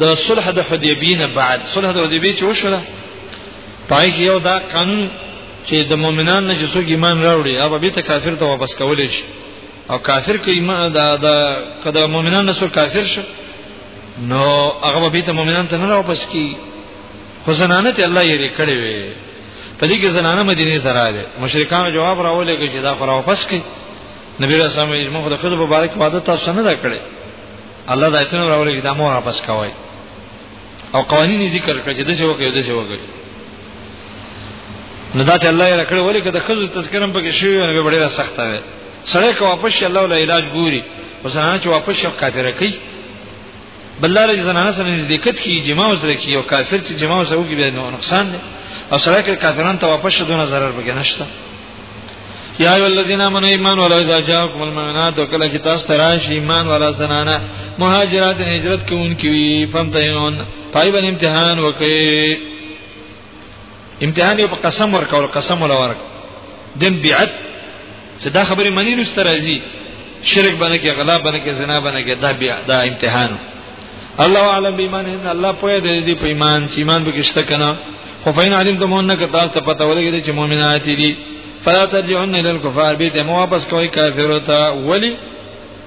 د صلح د حدیبیه نه بعد صلح د حدیبیه چې وشوله پای کې یو دا قانون چې د مؤمنان نه چې څوک ایمان راوړي هغه به ته کافر ته واپس کولې شي او کافر کې ایمان دا د کله مؤمنان نه څوک کافر شي نو هغه به ته مؤمنان ته نه واپس کی خو زنانه ته الله یې کړې وي په دې کې زنانه مدینه ته راغله مشرکان جواب راولې چې دا خو واپس کی نبی رسول الله موږ د خپل مبارک وعده تاسو نه دا کړې الله دا ایتونه راولې دا مور واپس کوي او قوانینی ذکر کړ چې د څه وکړي د څه وکړي نو دا چې الله یې راکړ ولې کده خزو تذکرم پکې شوی نو به ډیره سخته وي سړی که واپس شي الله ولا علاج ګوري او زنانه چې واپس شي کافر کوي بلاره چې زنانه سره نزدېکت کی جما وسره کی او کافر چې جما وسره کوي به نقصان دی او سړی که کافرانو ته واپس شي دونه zarar به نشته یا ایو الذین آمنوا ایمان ولا اذا جاءکم المؤمنات وکلا چې تاسو ته راشي ایمان ولا زنانه مهاجرات هجرت کوونکي وي فمتحنون پای باندې امتحان وکړي امتحان یو قسم ورکول قسم ولا ورک دم بیعت چې دا خبره منی نو سترازی شرک باندې کې غلا باندې کې زنا باندې کې دا بیا دا امتحان الله اعلم بمان ان الله پوهه دې دې په ایمان چې ایمان به کېشته کنه خو فین علم ته مونږ نه تاسو ته پته ولګی چې مؤمنات دي فلا ترجعون الى الكفار به ته مو واپس کوي کافر ته ولی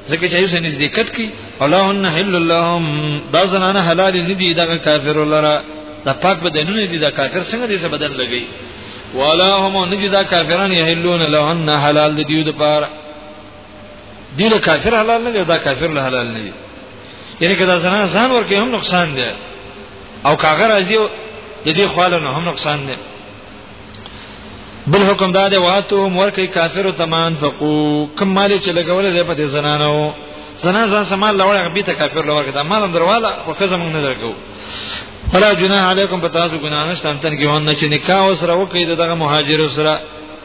ځکه چې یوسه نزدېکت کی الله ان حل اللهم دا زنانه حلال نه دي دا کافر لره دا پاک بدنونه دي دا کافر څنګه دې څه بدن لګي ولا هم نجدا کافرن یحلون لهن حلال دیو د پاره دی له کافر حلال نه دی دا کافر له حلال نه دی یعنی که دا زنان ځان ورکې هم نقصان دی او کاغه راځي د دې خواله نه هم نقصان دی بل حکم دا دی واته مرکه کافر تمان فقو کم مال چې لګول دی په دې زنانو زنا ځان سمال لوړ غبي ته کافر لوړ کړه مال هم درواله خو که زمونږ نه درکو فلا جناح علیکم پتاسو ګناه نشته تن کې هون نه چې نکاح سره وکړي دغه مهاجر سره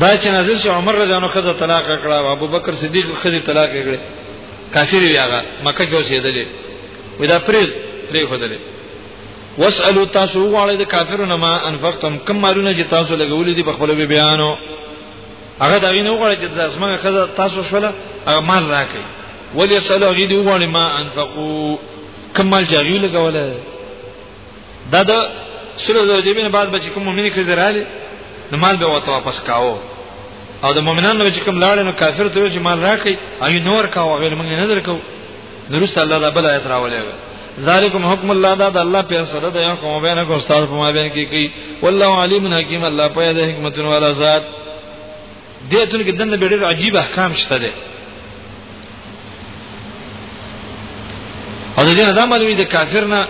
دا چې نازل شو عمر رضی الله عنه خزه طلاق کړه او ابو بکر صدیق خزه طلاق کړه کافر وی هغه مکه کې اوسېدلې وې دا پرې پرې خدلې واسالو تاسو غواړئ د کافرونو ما انفقتم کم مالونه چې تاسو لګولې دي په خپل به بیانو هغه دا ویني غواړي چې د اسمنه خزه تاسو شوله هغه مال راکړي ولې سلو غي دی غواړي ما انفقو کم مال جاغي لګولې دا د سره د جبین بعد بچ کوم مؤمن کې زراله نو مال به وته واپس کاو او د مؤمنانو چې کوم لاړ نو کافر ته چې مال راکړي ایو نور کاو غیر موږ نه درکو درست الله دا بل آیت راولې ذالکم حکم الله دا د الله په سره د حکم بینه کو استاد په ما بین کې کوي والله علیم حکیم الله په دې حکمت والا ذات دې اتون کې دنه ډېر عجیب احکام شته دي او دې نه دا معلومه ده کافر نه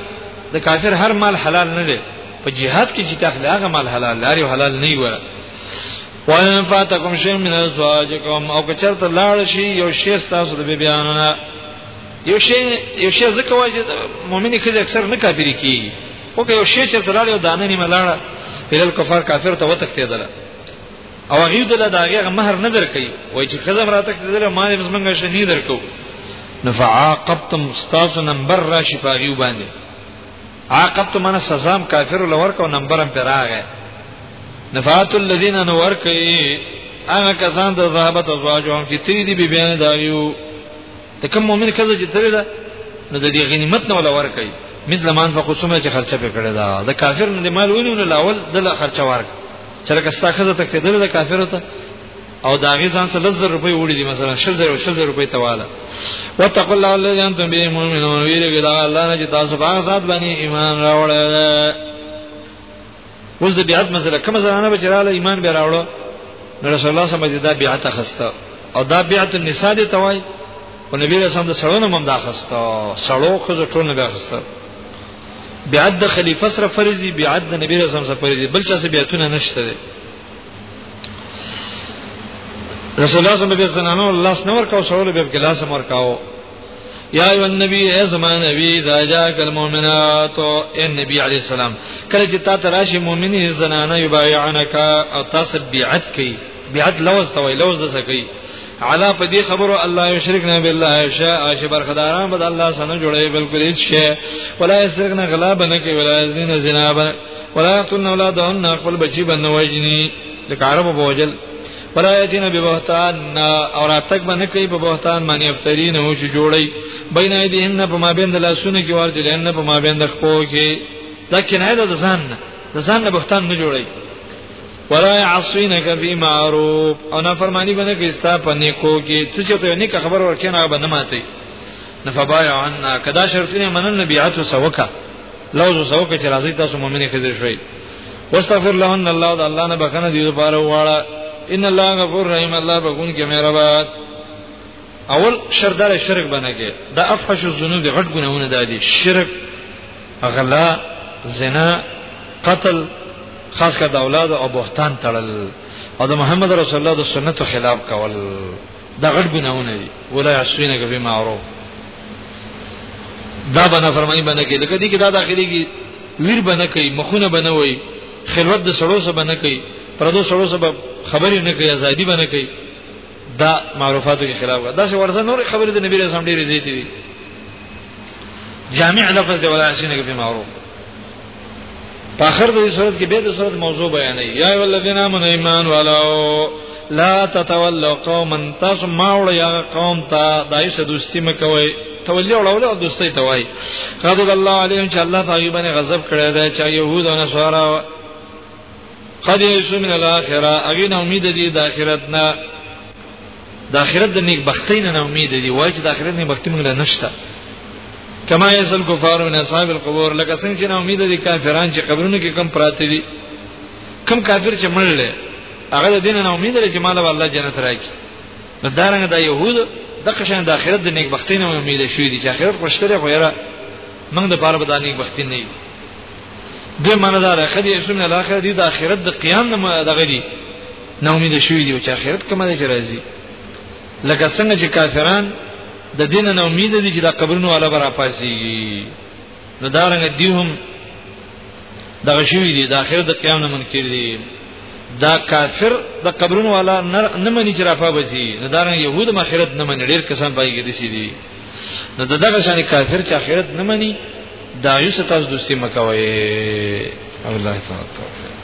د کافر هر مال حلال نه دی په جهاد کې چې تخلې هغه مال حلال لري حلال نه وي وان فاتکم شی من ازواجکم او که چرته لاړ شي یو شی تاسو د بیانونه یو شی یو شی ځکه وایي چې مؤمنه کله اکثر نه کافری کیږي او که یو شی چې تلاړ یو دانه نیمه لاړه پیل کفار کافر ته وتښتیدل او هغه دل دا هغه مہر نه درکې وای چې خزم راته دل ما دې زمونږه شنی درکو نفعاقبتم استاذ نمبر راشي پاغيو باندې عاقبت من سزام کافر لور کو نمبر هم پراغه نفعات الذين نور کوي هغه کسان د ذهبت ازواجهم چې تری دی بی بیان دایو ته کوم مؤمن کزه چې تری ده نو د دې غنیمت نه ولا ور کوي مثل مان فقسمه چې خرچه پکړه دا د کافر نه مال ونیول اول د خرچه ورک چې لکه ستا خزه تختیدل د کافرو ته او دا غي ځان سره 1000 روپۍ وړي دي مثلا 6000 6000 روپۍ تواله وتقوا الله الذي انتم به مؤمنون ویره دا الله نه چې تاسو باغ ذات باندې ایمان راوړل اوس د بیعت مسله کوم زنانه به چراله ایمان به راوړو رسول الله صلی الله علیه وسلم دا بیعت خسته او دا بیعت النساء دی توای او نبی رسول الله صلی الله علیه وسلم دا خسته سړو خو ټول نه خسته بیعت د خلیفہ سره فرض دی بیعت د نبی رسول سره فرض دی بل چا سره بیعتونه نشته دی رسول الله صلی الله علیه وسلم الله سنور کا سوال به ګلاس مر کاو یا ایو النبی ای زمان نبی دا جاء کل مؤمنات اے نبی علی السلام کله چې تا تراشی مؤمنی زنانه یبایعنک او تاسو بیعت کئ بیعت لوز ته وای لوز د سکی علا په دې خبرو الله یشرک نه بالله شاء چې برخداران به الله سره جوړي بالکل هیڅ شي ولا یشرک نه غلا بنه کوي ولا یزنین زنا بنه ولا یقتلن اولادهن خپل بچی بنه وجني د کارو په وجل ولا یتین ببهتان اور اتک بنه کوي په بهتان باندې افترین او چې جوړي بین ایدیهن په مابین د لاسونو کې ورته لهن په مابین د خپو کې دا کنایه د ځان نه د ځان نه بهتان نه جوړي ولا يعصينك في معروف او نه فرمانی باندې کې ستا په نیکو کې څه چې ته نیک خبر ورکې نه باندې ماته نفبايع عنا کدا شرطونه منل نبيعت وسوکا لوز وسوکا چې راځي تاسو مؤمنه خزر شوي واستغفر لهن الله د الله نه بخنه دی لپاره واړه ان الله غفور رحیم الله بخون کې مهربان اول شرط دار شرک باندې کې دا افحش الذنوب غټ ګناونه دادي شرک غلا زنا قتل خاص کر د اولاد او بهتان تړل او د محمد رسول الله د سنتو خلاف کول دا غټ ګناونه دي ولا عصینه کوي معروف دا بنا فرمایي باندې کې لکه دي کې دا داخلي کې ویر بنه کوي مخونه بنه وي خلوت د سړو سره بنه کوي پردو سړو سره خبرې نه کوي ازادي بنه کوي دا معروفاتو کې خلاف ده دا څه ورته نور خبرې د نبی رسول ډېرې زیاتې دي جامع لفظ دی ولا شي نه کې معروف په اخر د صورت کې به د صورت موضوع بیانې یا ای ولذین امنوا ایمان والو لا تتولوا قوما تسمعوا یا قوم ته دایسه دوستی مکوي تولی وړول او دوستي توای غضب الله علیهم چې الله تعالی باندې غضب کړی دی چې يهود او نصارا قد یسو من الاخره اغه نه امید دي د اخرت نه د اخرت د نیک بختین نه امید دي وای چې د اخرت نیک بختی موږ نشته کما یسل کفار من اصحاب القبور لکه څنګه چې نه امید دي کافران چې قبرونو کې کم پراته دي کم کافر چې مړل هغه د دین نه امید لري چې مال الله جنت راکړي نو دارنګ د يهود د قشن د اخرت د نیک بختین نه امید شوې دي چې اخرت خوشتره خو یې را موږ د پاره بدانیک بختین نه د مندار خدي اسم نه الاخر دي د اخرت د قیام نه دغه دي نو امید شوی دی چې اخرت کوم دی چې راځي لکه څنګه چې کافران د دین نه امید دي چې د قبرونو علا برا پاسيږي نو دارنګ دی هم دغه شوی دی د اخرت د قیام نه منکر دي دا کافر د قبرونو والا نه منی چې را پابسي نه دارنګ يهود مخیرت نه منی ډیر کسان پای کې دي نو دغه شان کافر چې اخرت نه مني دا یو څه تاسو دوستي مکوي الله تعالی توفیق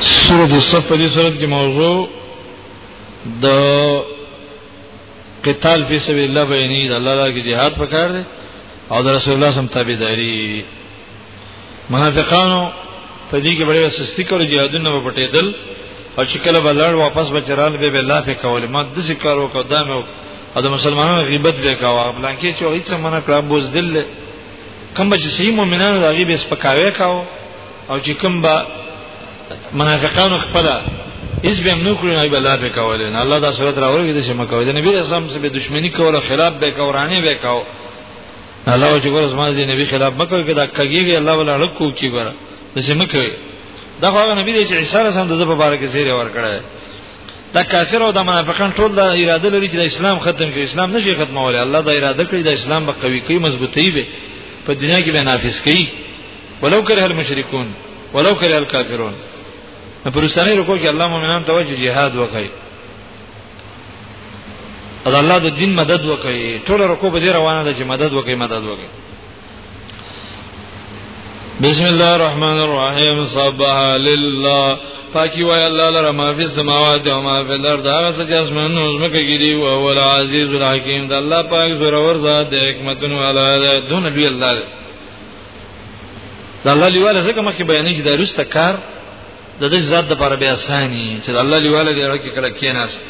سورۃ الصف په دې سورۃ کې موضوع د قتال فی سبیل الله بینید الله دا کې jihad پکار دی او د رسول الله سم تابعداري منافقانو په دې کې بڑے سستی کړو جهادونه په پټېدل او چې کله بلړ واپس بچرال به الله په کول ما د ذکر او قدم او د مسلمانانو غیبت به کاوه بلان کې چې هیڅ منه کړه بوز دل کوم چې سی مؤمنانو د غیب سپکاوي کاو او چې کوم با منافقانو خپل اس به نو کړو نه بلار به کوله نه الله دا صورت راوړي د شمه کوي د نبی رسام سره دښمنی کوله خلاف به کورانه به کاو الله چې ګور زما دې نبی خلاف مکه کې دا کګیږي الله ولا لکو کی ګور د سیمه کوي دا هغه نبی دی چې عیسی رسول د په بار کې زیره ور کړی دا کافر او د منافقان ټول د اراده لري چې د اسلام ختم کړي اسلام نشي ختمولای الله دا اراده کړی د اسلام به قوي کوي مضبوطي به په دنیا کې به نافذ کوي ولو کره المشرکون ولو کره الکافرون په پرستانه رکو کې الله مؤمنان ته وجه jihad وکړي دا الله د دین مدد وکړي ټول رکوع به روانه ده چې مدد وکړي مدد وکړي بسم الله الرحمن الرحیم صبح لله پاکی وای الله لره ما فی السماوات و ما فی الارض هغه څه چې اسمانونو زمکه کې دی او هو العزیز الحکیم د الله پاک زوره ور ذات د حکمتونو والا ده دون لوی الله ده د الله لیواله څنګه مخکې بیانې چې د رسته کار د دې ذات د پر بیا ثاني چې الله لیواله دی ورکه کله کیناس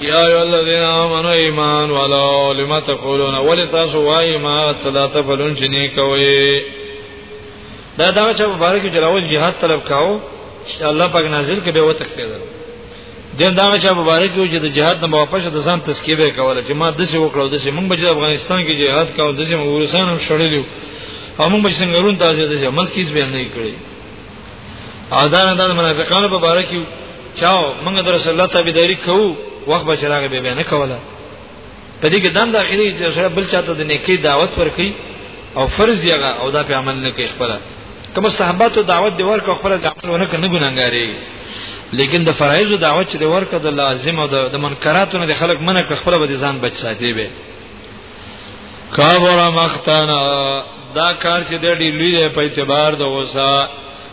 یا ای الذین آمنوا ایمان والا لما تقولون ولی تاسو وای ما صلات فلون چې نه کوي دا دا چې مبارک جلاول jihad طلب کاو چې الله پاک نازل کې به وتکته ده دین دا چې مبارک یو چې د jihad نه واپس د ځان تسکیه به کوله چې ما د څه وکړو د څه مونږ به افغانستان کې jihad کاو د څه مورستان هم شړلیو او مونږ به څنګه رون تاسو د څه ملکیز به نه کړی اذان د منافقانو په باره کې چاو موږ در رسول الله تابعداري کوو وخت به چراغ به بیان کوله په دې کې دم داخلي چې سره بل چاته د نیکی دعوت ورکړي او فرض یغه او دا په عمل نه کوي خپل کوم صحابات او دعوت دی ورکړه خپل عمل ونه کنه ګناګاری لیکن د فرایض دعوت چې دی ورکړه د لازم او د منکراتو نه د خلک منه خپل به ځان بچ ساتي به کابر مختانا دا کار چې د ډی لوی دی په اعتبار د غوسه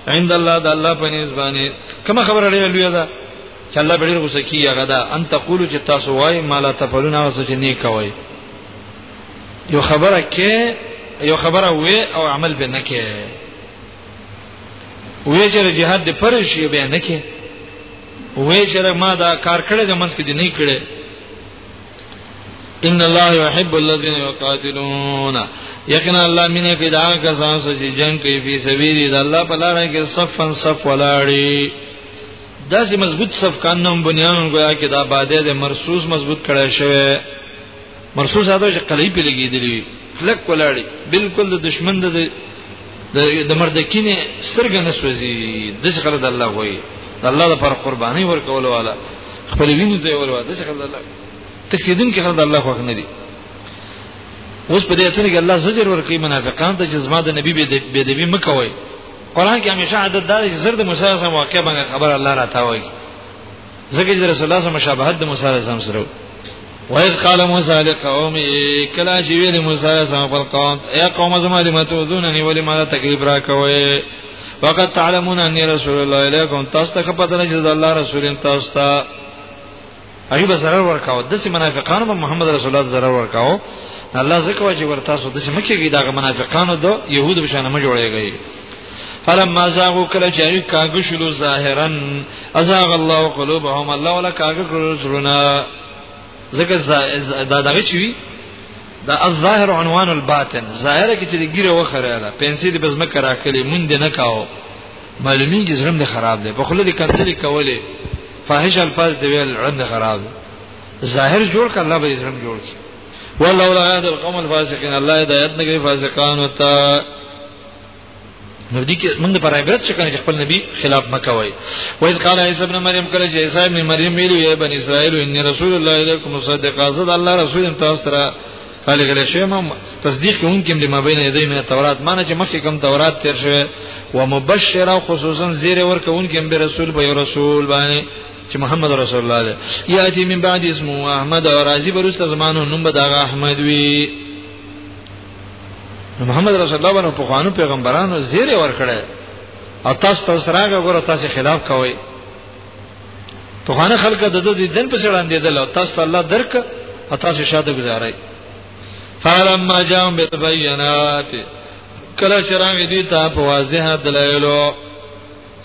عند الله د الله په نسبانه کوم خبره ډیره لوی ده چې الله ډیر غوسه کیږي هغه دا ان تقول چې تاسو وای مالا تفعلون هغه څه چې نه کوي یو خبره کې یو خبره وې او عمل به نه کې وې چې جهاد د فرض شی به نه کې وې چې ما دا کار کړی د منځ کې دی نه کړی ان الله يحب الذين يقاتلون یقینا الله مینه کې دا کسان چې جنگ کوي په سبیل د الله په لار کې صفن صف ولاړی داسې مضبوط صف قانون بنیان گویا کې دا باده د مرصوص مضبوط کړی شوی مرصوص هدا چې قلعې په لګېدلې کلک ولاړی بالکل د دشمن د د مردکینه سترګه نسوځي د څه خلک الله وایي د الله لپاره قرباني ورکول والا خپل وینې ځای وروا د څه خلک الله تکیدون کې خلک الله خوښ نه دي اوس په دې اتنه کې الله زجر ورکوي منافقان ته چې زما د نبی به د بی مکوي قران کې همیشه عادت دار چې زرد موسی سره واقع باندې خبر الله راته وایي ځکه چې رسول الله سره مشابهت د موسی علیه السلام سره وایي قال موسی لقوم کلا چې ویل موسی علیه السلام پر قوم یا قوم زما لم تؤذونني ولما لا تکلیف را کوي وقد تعلمون اني رسول الله الیکم تاسو ته پته نه چې د الله رسول تاسو ته ایوب zarar ورکاو د سي منافقانو به محمد رسول الله zarar ورکاو الله زکه واجب ورته تاسو د سي مکه کې دا منافقانو د يهودو بشانه مجوړيږي فلما زاغو کله چې هغه کاږو شلو ظاهرا ازاغ الله قلوبهم الله ولا کاږو کړو زړونه زکه دا دغه چی وی دا الظاهر عنوان الباطن ظاهر کې چې ګیره وخره ده پنسي دې بزم کرا کلی مونږ نه کاو معلومی چې زړه دې خراب دی په خله دې کمزلي کولې فاحش الفاظ دې ویل عند خراب دی ظاهر جوړ کړه الله به زړه جوړ کړي ولولا هذا القوم الفاسقين الله هدایت نه کوي فاسقان او نو دي کې موږ پر عبرت چې کنه خپل نبی خلاف مکوي وای قال عیسی ابن مریم کله چې عیسی ابن مریم ویل یا بنی اسرائیل ان رسول الله الیکم مصدق ازد الله رسول تاسو سره قال غل شیم تصدیق کوونکې د مابین یدی من تورات معنی چې مخکې کوم تورات تیر شوی و مبشرا خصوصا زیر ور کوونکې به رسول به رسول باندې چې محمد رسول الله دی یاتی من بعد اسمه احمد او راضی برسته زمانو نوم به دا احمد وی محمد رسول الله باندې په خوانو پیغمبرانو زیره ور کړی او تاسو ته سره هغه ګوره تاسو خلاف کوي په خوانه خلک د دې دین په سره اندې دل او تاسو ته الله درک او تاسو شاده گزارای فلما جاءهم بالبينات کله چرام دي ته په واضح دلایلو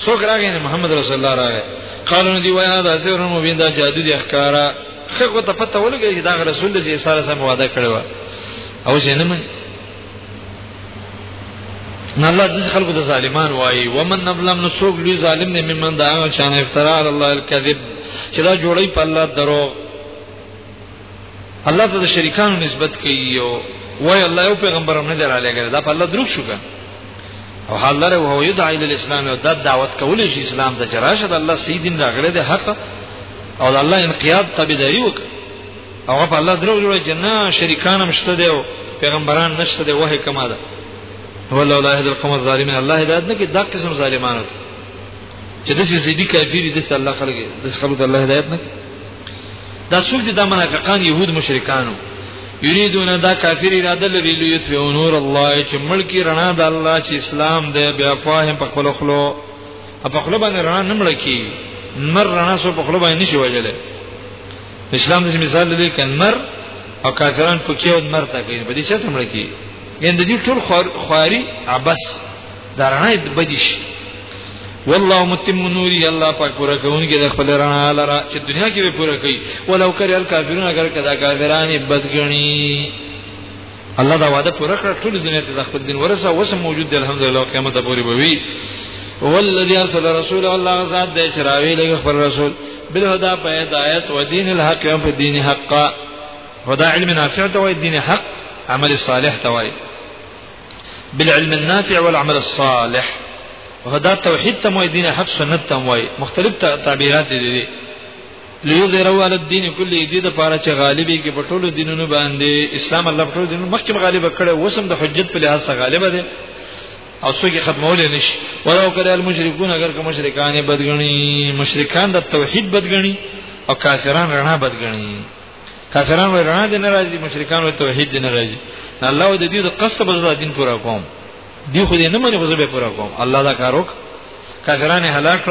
څوک راغی نه محمد رسول الله راغی قالو دی وای دا سحر مبین دا جادو دی ښکارا خو ته پته ولګی چې دا رسول دی چې سره سم وعده کړو او چې نه مني نه الله د خلکو د ظالمان وای ومن نظلم نو څوک لوی ظالم نه ممن دا چانه افترا الله الكذب چې دا جوړی په الله درو الله ته د شریکانو نسبت کوي او وای الله یو پیغمبر هم نه درالېګل دا په الله دروغ شوګه او حال لره او یدعی للاسلام او د دعوت کول شي اسلام ته جراشه د الله سیدین راغله د حق او د الله انقیاد تابعداري وک او په الله درو جوړه جنا شریکان هم شته دی او پیغمبران نشته دی وه کما ده والله لا يهدي القوم الظالمين الله هدایت نه کې دا قسم ظالمانو ته چې د سې دې کافری د الله خلګي د خلکو الله هدایت نه دا څوک دي د منافقان يهود مشرکانو یریدون دا کافر اراده لري لوی یتفو نور الله چې ملکی رڼا د الله چې اسلام دی بیا فاهم په خپل خلو په خپل باندې رڼا نه ملکی نر رڼا سو په خپل باندې نشي وجلې اسلام د مثال دی ک نر او کافران پکې او نر تا کوي په دې چې څه ملکی ګند دې ټول خواري عبس دا رڼا یې بدی شي والله متم نوري الله پاک پورا کوونکی د خپل رڼا لره چې دنیا کې به پورا کوي ولو کرے الکافرون اگر کدا کافرانه بدګنی الله دا وعده پورا کړ ټول دنیا ته د خپل دین ورسه وسه موجود دی الحمدلله قیامت پورې به وي والذي ارسل رسول الله ذات دې چراوي لګ خپل رسول بالهدى په هدایت او دین الحق او په دین حق هدا علم نافع ته وای دین حق عمل صالح ته وای بالعلم النافع والعمل الصالح وهدا توحید ته مو دین حق سنت ته مو مختلف تعبیرات دي دي ليظهروا على الدين كله دې د پاره چې غالبي کې په ټولو دینونو باندې اسلام الله په ټولو دینونو مخکې غالب کړي وسم د حجت په لحاظ سره غالب دي او څوک ختمول نشي ولو کړه المشركون اگر که مشرکان بدګني مشرکان د توحید بدګني او کافران رڼا بدګني کافران وای رڼا دې ناراضي مشرکان وای توحید دې ناراضي الله دې دې د قصد بزړه دین پورا کوم دی خو دې نه مني غزبه پورا کوم الله دا کار وک کافرانه هلاک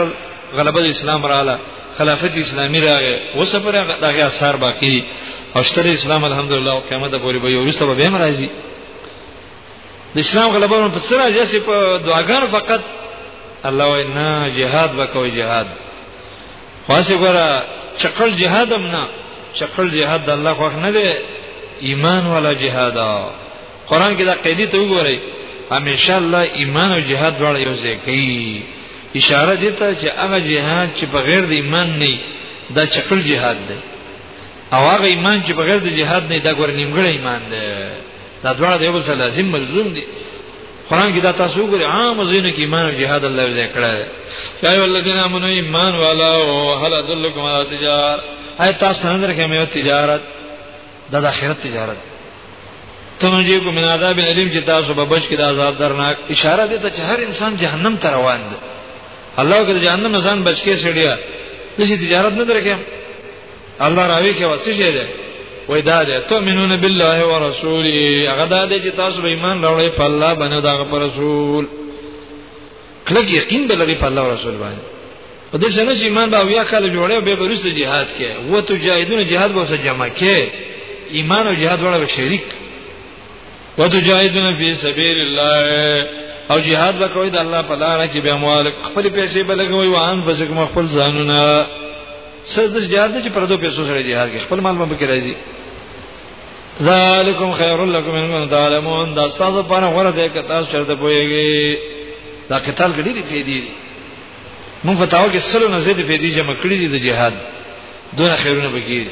غلبه اسلام رااله خلافت اسلامی راغې اوس پر دغه اثر باقی او شتر اسلام الحمدلله او قیامت پورې به یو رسته به هم راځي د اسلام غلبه په سره جسې په دعاګانو فقط الله وینا جهاد وکوي جهاد خاصه ګره چقل جهاد هم نه چقل جهاد د الله خوښ نه دی ایمان والا جهاد قرآن کې دا قیدی ته وګورئ همیشه الله ایمان او جهاد دواړه یو ځای کوي اشاره دي ته چې هغه جهاد چې بغیر د ایمان نه دا چقل جهاد دی او هغه ایمان چې بغیر د جهاد نه دا ګور نیمګړی ایمان دی دا دواړه د یو څه لازم ملزوم دي قران کې دا تاسو ګوري عام زینو کې ایمان او جهاد الله دې کړه یا ای الذین آمنو ایمان والا او هل ادلکم علی تجار اي تاسو نه درکې مې تجارت دا د آخرت تجارت تنجی کو من عذاب الیم چې تاسو به بچ کې د عذاب درناک اشاره دې ته چې هر انسان جهنم ته روان دی الله کې جهنم نه ځان بچ کې سړیا دې تجارت نه درکې الله راوي کې وسې شه ده وای دا ده تؤمنون بالله ورسوله هغه دا ده چې تاسو به ایمان راوړئ په الله باندې دا په رسول کله یقین به لري په الله او رسول باندې په دې سره چې ایمان به بیا کله جوړه او به ورسته jihad کې و تو جاهدون jihad به سره جمع کې ایمان او jihad وړه شریک وتجاهدون فی سبیل الله او jihad وکوي د الله په لار کې به اموال خپل پیسې بلګوي وان بزګم خپل ځانونه سر د jihad چې پر دوه پیسو سره jihad کې خپل مال باندې راځي ذالکم خیر لکم ان کنتم تعلمون دا تاسو په اړه غره ده که تاسو چرته پوهیږئ دا قتال کې ډېری فائدې دي مونږ فتاو کې سلو نه زیات فائدې جمع کړې دي د jihad دونه خیرونه بګیږي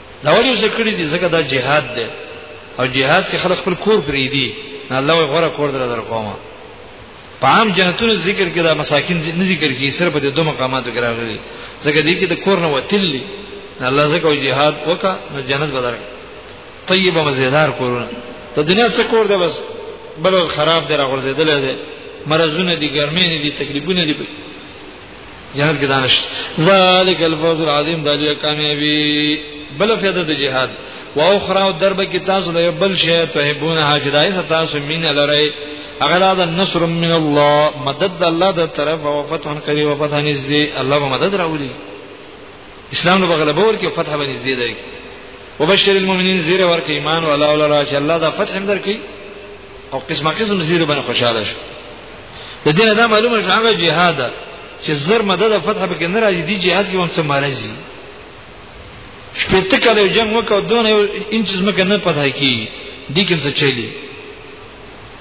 دا ولې څه کړی دي ځکه دا جهاد دی او جهاد کې خلک خپل کور پرې دي نه الله وي غره کور در در کومه په عام جنتونو ذکر کې دا مساکین نه ذکر کې صرف د دوه مقاماتو کې راغلي ځکه دې کې د کور نه وتلی نه الله ځکه او jihad وکا نو جنت بدر طیبه مزیدار کورونه د دنیا څخه کور دی بس بل خراب دی راغورځیدل دی مرزونه دي ګرمې دي تکلیفونه دي جهاد کې دانش ذالک الفوز العظیم د لوی کامیابی بل فیده د جهاد و اخرى او درب کې تاسو له بل شی تهبون حاجدای تاسو مين لری هغه دا نصر من الله مدد الله د طرف او فتح قریب او فتح نږدې الله به مدد راولي اسلام نو بغلبه ورکی فتح به نږدې دی وبشر المؤمنین زیر ورکی ایمان والا ولرا چې الله دا فتح هم درکې او قسمه قسم زیره باندې خوشاله شو د دې نه معلومه شو هغه جهاد چې زر مدد فتح به کې نه راځي دی جهاد کې هم څه مارځي شپې ته کله جنگ وکاو دون یو انچ زمکه نه پته کی دي کوم څه چلی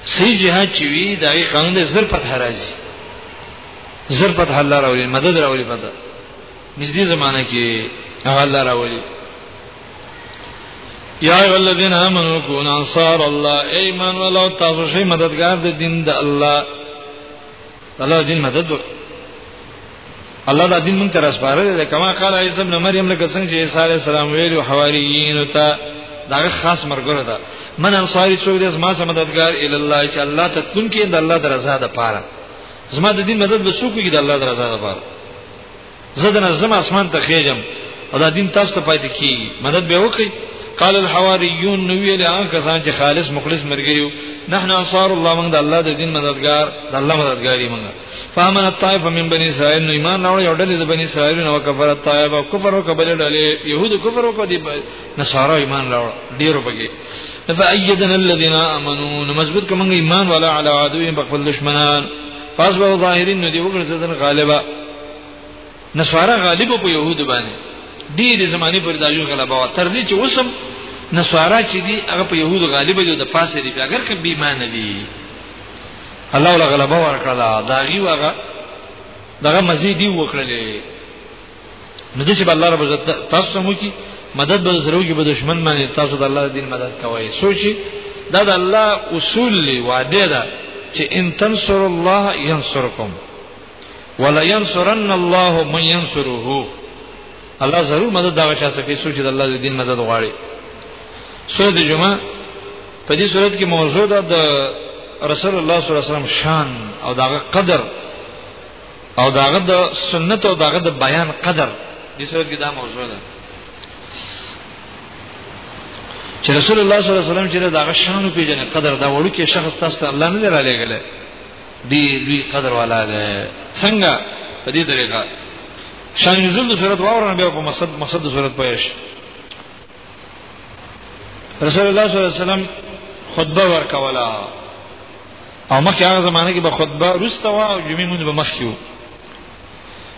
سی جهاد چې وی دا یې قانون دې زر پته راځي زر پته الله راولي مدد راولي پته نږدې زمانہ کې هغه الله راولي یا ایو الذین آمنو کون انصار الله ایمان ولو تاسو شي مددگار د دین د الله الله دین مدد الله دا دین مونږ ته راسپاره ده کما قال عیسی ابن مریم لکه څنګه چې عیسی علی السلام ویلو حواریین ته دا خاص مرګره ده من انصاری څوک دې زما سره مددگار ال الله چې الله ته تون کې د الله درزا ده پاره زما د دین مدد به څوک کې د الله درزا ده پاره زه د نظم اسمان ته خېجم او دا دین تاسو ته پاتې کیږي مدد به وکړي قال الحواریون نو ویل هغه کسان چې خالص مخلص مرګریو نحن انصار الله موږ د الله د دین مددگار د الله مددګاری موږ فامن الطائف من بني اسرائيل نو ایمان راوړ یو ډلې د بني اسرائيل نو کفر الطائف او کفر او کبل ډلې يهود کفر او کدي نصارا ایمان راوړ ډیرو بګي فايدنا الذين امنوا نو مضبوط کوم ایمان ولا علی عدو بخل دشمنان فاصبحوا ظاهرین نو دی وګرځیدل غالبا نصارا غالب په يهودو باندې دې د زمانه پر دایو غلبه وا تر دې چې اوسم نصارا چې دي هغه په يهودو غالب دي د پاسه دي اگر که بي مان دي الله ولا غلبه ورکړه دا غي وغه دغه مزید دی وکړلې نو دې چې الله رب عزت تاسو مو کی مدد به زرو کې به دشمن باندې تاسو د الله دین مدد کوی سوچي دا د الله اصول لی وعده ده چې ان تنصر الله ينصركم ولینصرن الله من ينصره الله ضرور مدد دا چا سکه سوچ د الله د دین مدد غواړي سورۃ جمعه په دې سورۃ کې موضوع ده د رسول الله صلی الله علیه وسلم شان او داغه قدر او داغه د سنت او داغه د بیان قدر دې سورۃ کې دا موضوع ده چې رسول الله صلی الله علیه وسلم چې داغه شان او پیژنې قدر دا وړو کې شخص تاسو ته الله نه لري لګلې دی لوی قدر والا ده څنګه په دې طریقه شان نزول د صورت واورن بیا په مقصد مقصد د صورت پېښ رسول الله صلی الله علیه وسلم خطبه ورکولا او مخکې هغه زمانه کې به خطبه رسته وا او جمعې مونږ به مخکې وو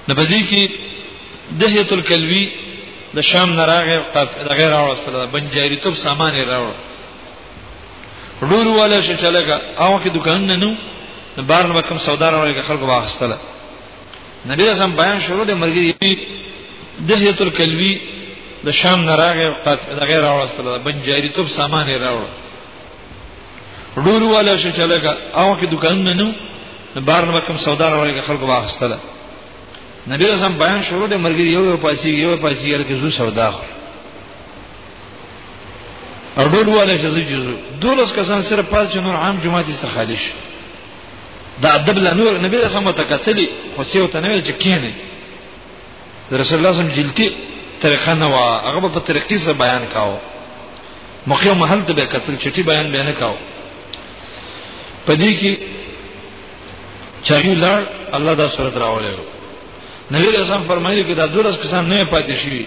نو په دې کې دهیه الکلوی د شام نه راغی د غیر راوړل بنجاری توب سامان راوړل ډور ولا شو چلګه هغه کې دکان نه نو بار نه کوم سودا راوړي خلکو واخستله نبی رسول بیان شروع د مرګي دهیت الکلوی د شام نه راغی د غیر راوړل بنجاری توپ سامان یې راوړ ډور ولا شو چلګه هغه کې دکان نه نو بار نه کوم سودا راوړي خلکو واخستله نبی رسول بیان شروع د مرګي یو یو پاسي یو پاسي یې کې زو سودا خو او ډول والا چې جزو دولس کسان سره پات چې نور عام جماعت است خالص دا ادب لا نور نبی رسول الله تکتلی خو سیو ته نه چې کینه رسول الله سم جلتی طریقه نه وا هغه په طریقې سره بیان کاو مخه او محل ته به قتل چټي بیان به نه کاو پدې کې چاغي لړ الله دا صورت راولې نبی رسول فرمایلی چې دا دولس کسان نه پاتې شي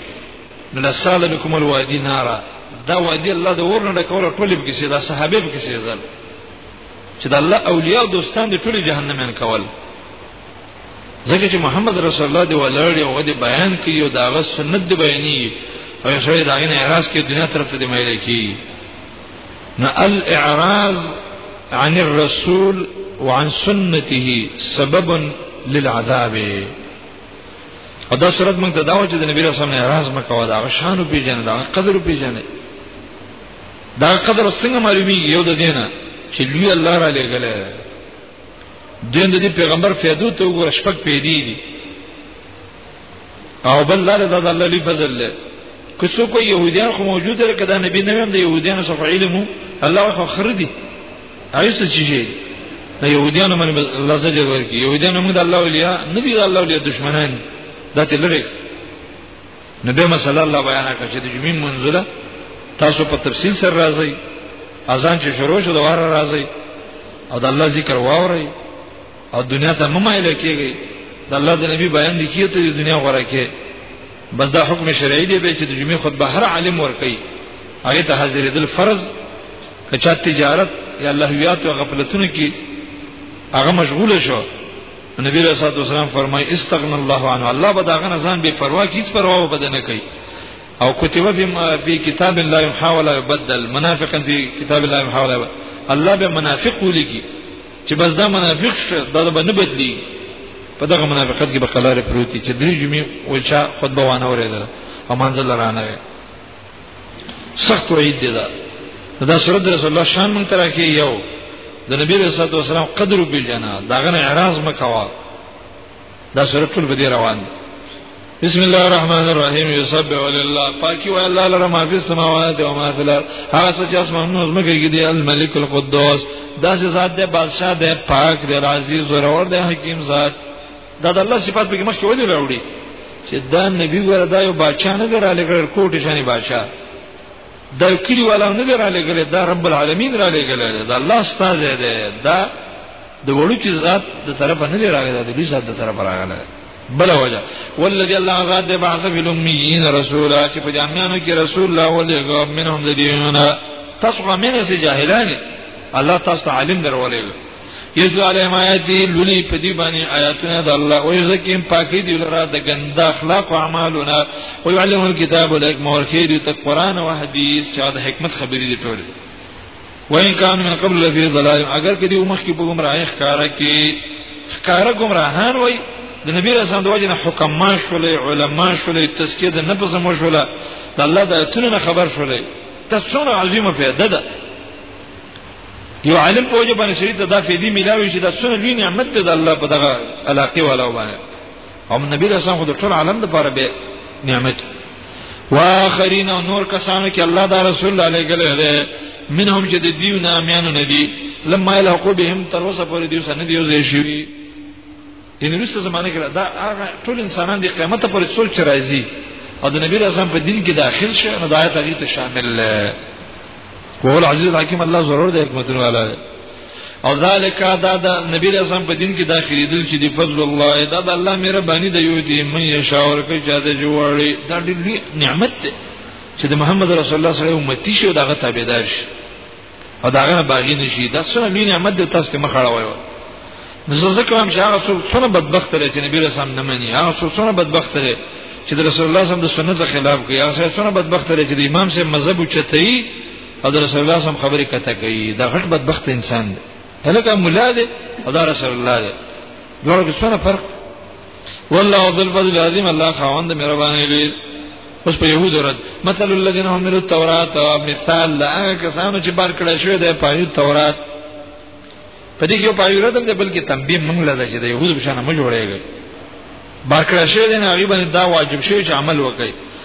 من الساله لكم الوادي نارا دا وادي الله د ورنه د کوله ټولې به کې دا صحابه به کې ځل چې د الله اولیاء او دوستان د ټولې جهنمین کول ځکه چې محمد رسول الله دی ولړ او دی بیان کوي او دا غ سنت دی بیانې او یو شوی دا غنه اعتراض کې دنیا طرف ته دی مایل کی نه الاعراض عن الرسول وعن سنته سبب للعذاب او دا صورت موږ ته دا و چې د نبی رسول الله راز مکو دا شان پیژنه دا قدر پیژنه دا قدر څنګه معلومی یو د دینه چې لوی الله را لګل دین د پیغمبر فیدو ته وګور شپک پیدی دي او بل لاره دا د الله لوی فضل له که څوک يهوديان خو موجود لري کدا نبی نه هم د يهوديانو صفه علم الله خو خردي هغه څه چې نه يهوديان باندې الله زجر ورکړي يهوديان موږ د الله اولیاء نه دي د الله اولیاء دشمنان دا ته لری نو به مسله الله بیان کړ چې د جمعې منزله تاسو په تفصیل سره راځي اذان چې شروع شو د واره راځي او د الله ذکر واوري او دنیا ته ممایل کیږي د الله د نبی بیان دی کیته د دنیا غوړه کې بس دا حکم شرعي دی به چې د جمعې خطبه هر عالم ور کوي هغه ته حاضرې دل فرض که چا تجارت یا لهویات او غفلتونه کې هغه مشغول شو نبی رسول الله والسلام فرمای استغنا الله عنه الله به دا غن ځان به پروا کی هیڅ پروا و بدنه کوي او کتبه بما فی کتاب الله يحاول يبدل منافقا فی کتاب الله يحاول الله به منافق ولګي چې بس دا منافق شه دا به نه بدلی په دغه منافقت کې به قلاره پروتي چې درې جمعې وچا خطبه وانه ورېدل او منځل رانه سخت وعید دی دا دا سورت رسول الله شان مونږ ترا کې یو د نبی رسول الله والسلام قدر په جنا دا غنه اعراض مکوا دا سورت ټول بدی روان دی بسم الله الرحمن الرحیم یسبح لله پاکی و الله لرا ما فی السماوات و ما فی الارض هغه څه چې اسمانونو زمکه کې دی الملک القدوس دا ذات دی بادشاہ دی پاک دی عزیز زورور دی حکیم ذات دا د الله صفات به مخکې ولې راوړي چې دا نبی ګره دا یو بادشاہ نه درا لګل کوټه شانی بادشاہ دا کلی والا نه درا لګل دا رب العالمین را لګل دا الله استاد دی دا د وړو کی ذات د طرف نه راغلی دا د لوی ذات د طرف راغلی بل وجه والذي الله غاد بعث في الاميين رسولا چې په جامعانو کې رسول الله ولېګو منهم ذديون تاسو منه سي جاهلان الله تاسو عالم درولېګو یذ علیهم آیات للی په دی باندې آیاتونه د الله او یزکیم پاکی دی لرا د ګنده اخلاق او اعمالونه او علم الكتاب ولک مور کې دی ته قران او حدیث چا د حکمت خبرې دی ټول وان کان من قبل لفی ضلال اگر کدی ومخ کې په گمراهی ښکارا کې ښکارا گمراهان وای د نبی رسول الله وجنه حکما شولې علما شولې تزکیه د نفس مو شوله د الله د اتنه خبر شولې تصنع عظیمه پیدا ده یو عالم په وجه باندې شریعت دا فیدی ملاوي چې دا سونه لوی نعمت ده الله په دغه علاقه والا باندې او نبی رسول الله د ټول عالم لپاره به نعمت واخرین او نور کسانو کې الله دا رسول الله علیه ګل ده منهم چې د دیو نامیانو ندی لما الحقو بهم تر اوسه پورې دیو سن دیو زې شوی یعنی رسو زمانه کې دا هغه ټول انسانان د قیامت پر څول چې راځي او د نبی رسول په دین کې داخل شي نو دایته هغه ته شامل دی وهو العزیز الحکیم الله ضرور د حکمتونو والا دی او ذالک دا د نبی رسول په دین کې داخلي دل چې دی فضل الله دا د الله مهرباني دی یو دی مې شاور کې چاته جوړي دا ډېر نعمت دی چې د محمد رسول الله صلی الله علیه وسلم امتی شي او دغه تابعدار شي او دا غنه باغی نشي دا څونه لوی نعمت دی تاسو ته مخاړه وایو زه ذکر هم چې هغه څوک څونه بدبخت لري چې نبی رسول الله نه مني هغه څوک څونه بدبخت لري چې د رسول الله سم د سنت خلاف کوي هغه څونه بدبخت لري چې د امام سره مذهب اوچتای او د رسول الله سم خبرې کته کوي دا غټ بدبخت انسان دی هلکه مولا دی او دا رسول الله دی دواړو کې څه فرق والله ذو الفضل العظیم الله خواند مهرباني لري اوس په يهود رد مثل الذين هم له تورات او مثال لا کسانو چې بار کړه شوی د پایو تورات په دې کې یو پایو رد دی بلکې تنبیه مونږ لږه چې د يهود بشانه مو جوړېږي بار کړه شوی دی نه غیبه دا واجب شوی چې عمل وکړي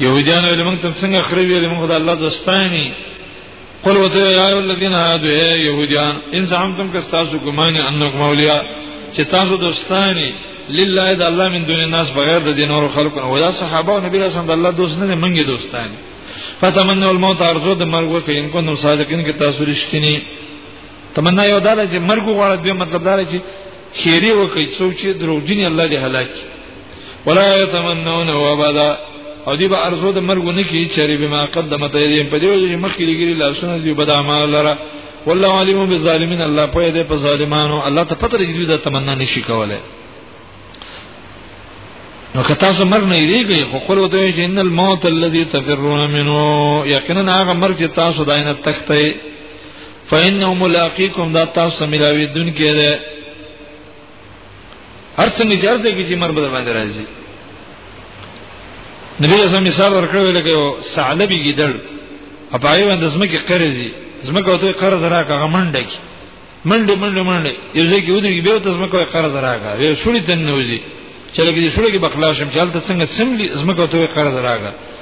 يهوديان ویل موږ ته څنګه خري ویل موږ د الله دوستانی قل وته یا الذين هادو يهوديان ان زعمتم که تاسو ګمان انکم اولیاء چې تاسو دوستانی لله د الله من دون الناس بغیر د دین او خلکو نه ودا صحابه او نبی رسول الله دوست نه منګي دوستانی فتمنوا الموت ارزو د مرګ وکړئ ان کوم صادقین کې تاسو رښتینی تمنا یو دا چې مرګ غواړي مطلب دا چې خیری وکړي څوک چې دروغجن الله دې هلاک ولا يتمنون وبدا او دی به ارزو د مرګ نه کی چری به ما قدمت یې په دې وجه چې مخکې لګری لاسونه دی بد اعمال لره والله علیم بالظالمین الله په دې په ظالمانو الله ته پته لري دا تمنا نشي کوله نو که تاسو مرګ نه یریږئ خو خپل وته چې ان الموت الذي تفرون منه یقینا هغه مرګ چې تاسو داینه تختئ فإنه ملاقيكم دا تاسو ملاوي دن کې ده هر څنګه چې ارزه کې چې مرګ به باندې راځي نبی رسول مثال ورکړو لکه ثعلبي ګیدل په پای باندې زمکه قرضي زمکه او ته قرض راکا غمنډه کی منډه منډه منډه یو ځای کې ودرې به ته زمکه او قرض راکا یو شړې تن نوځي چې لکه دې شړې کې بخلاشم چې حالت څنګه سملی زمکه او ته قرض راکا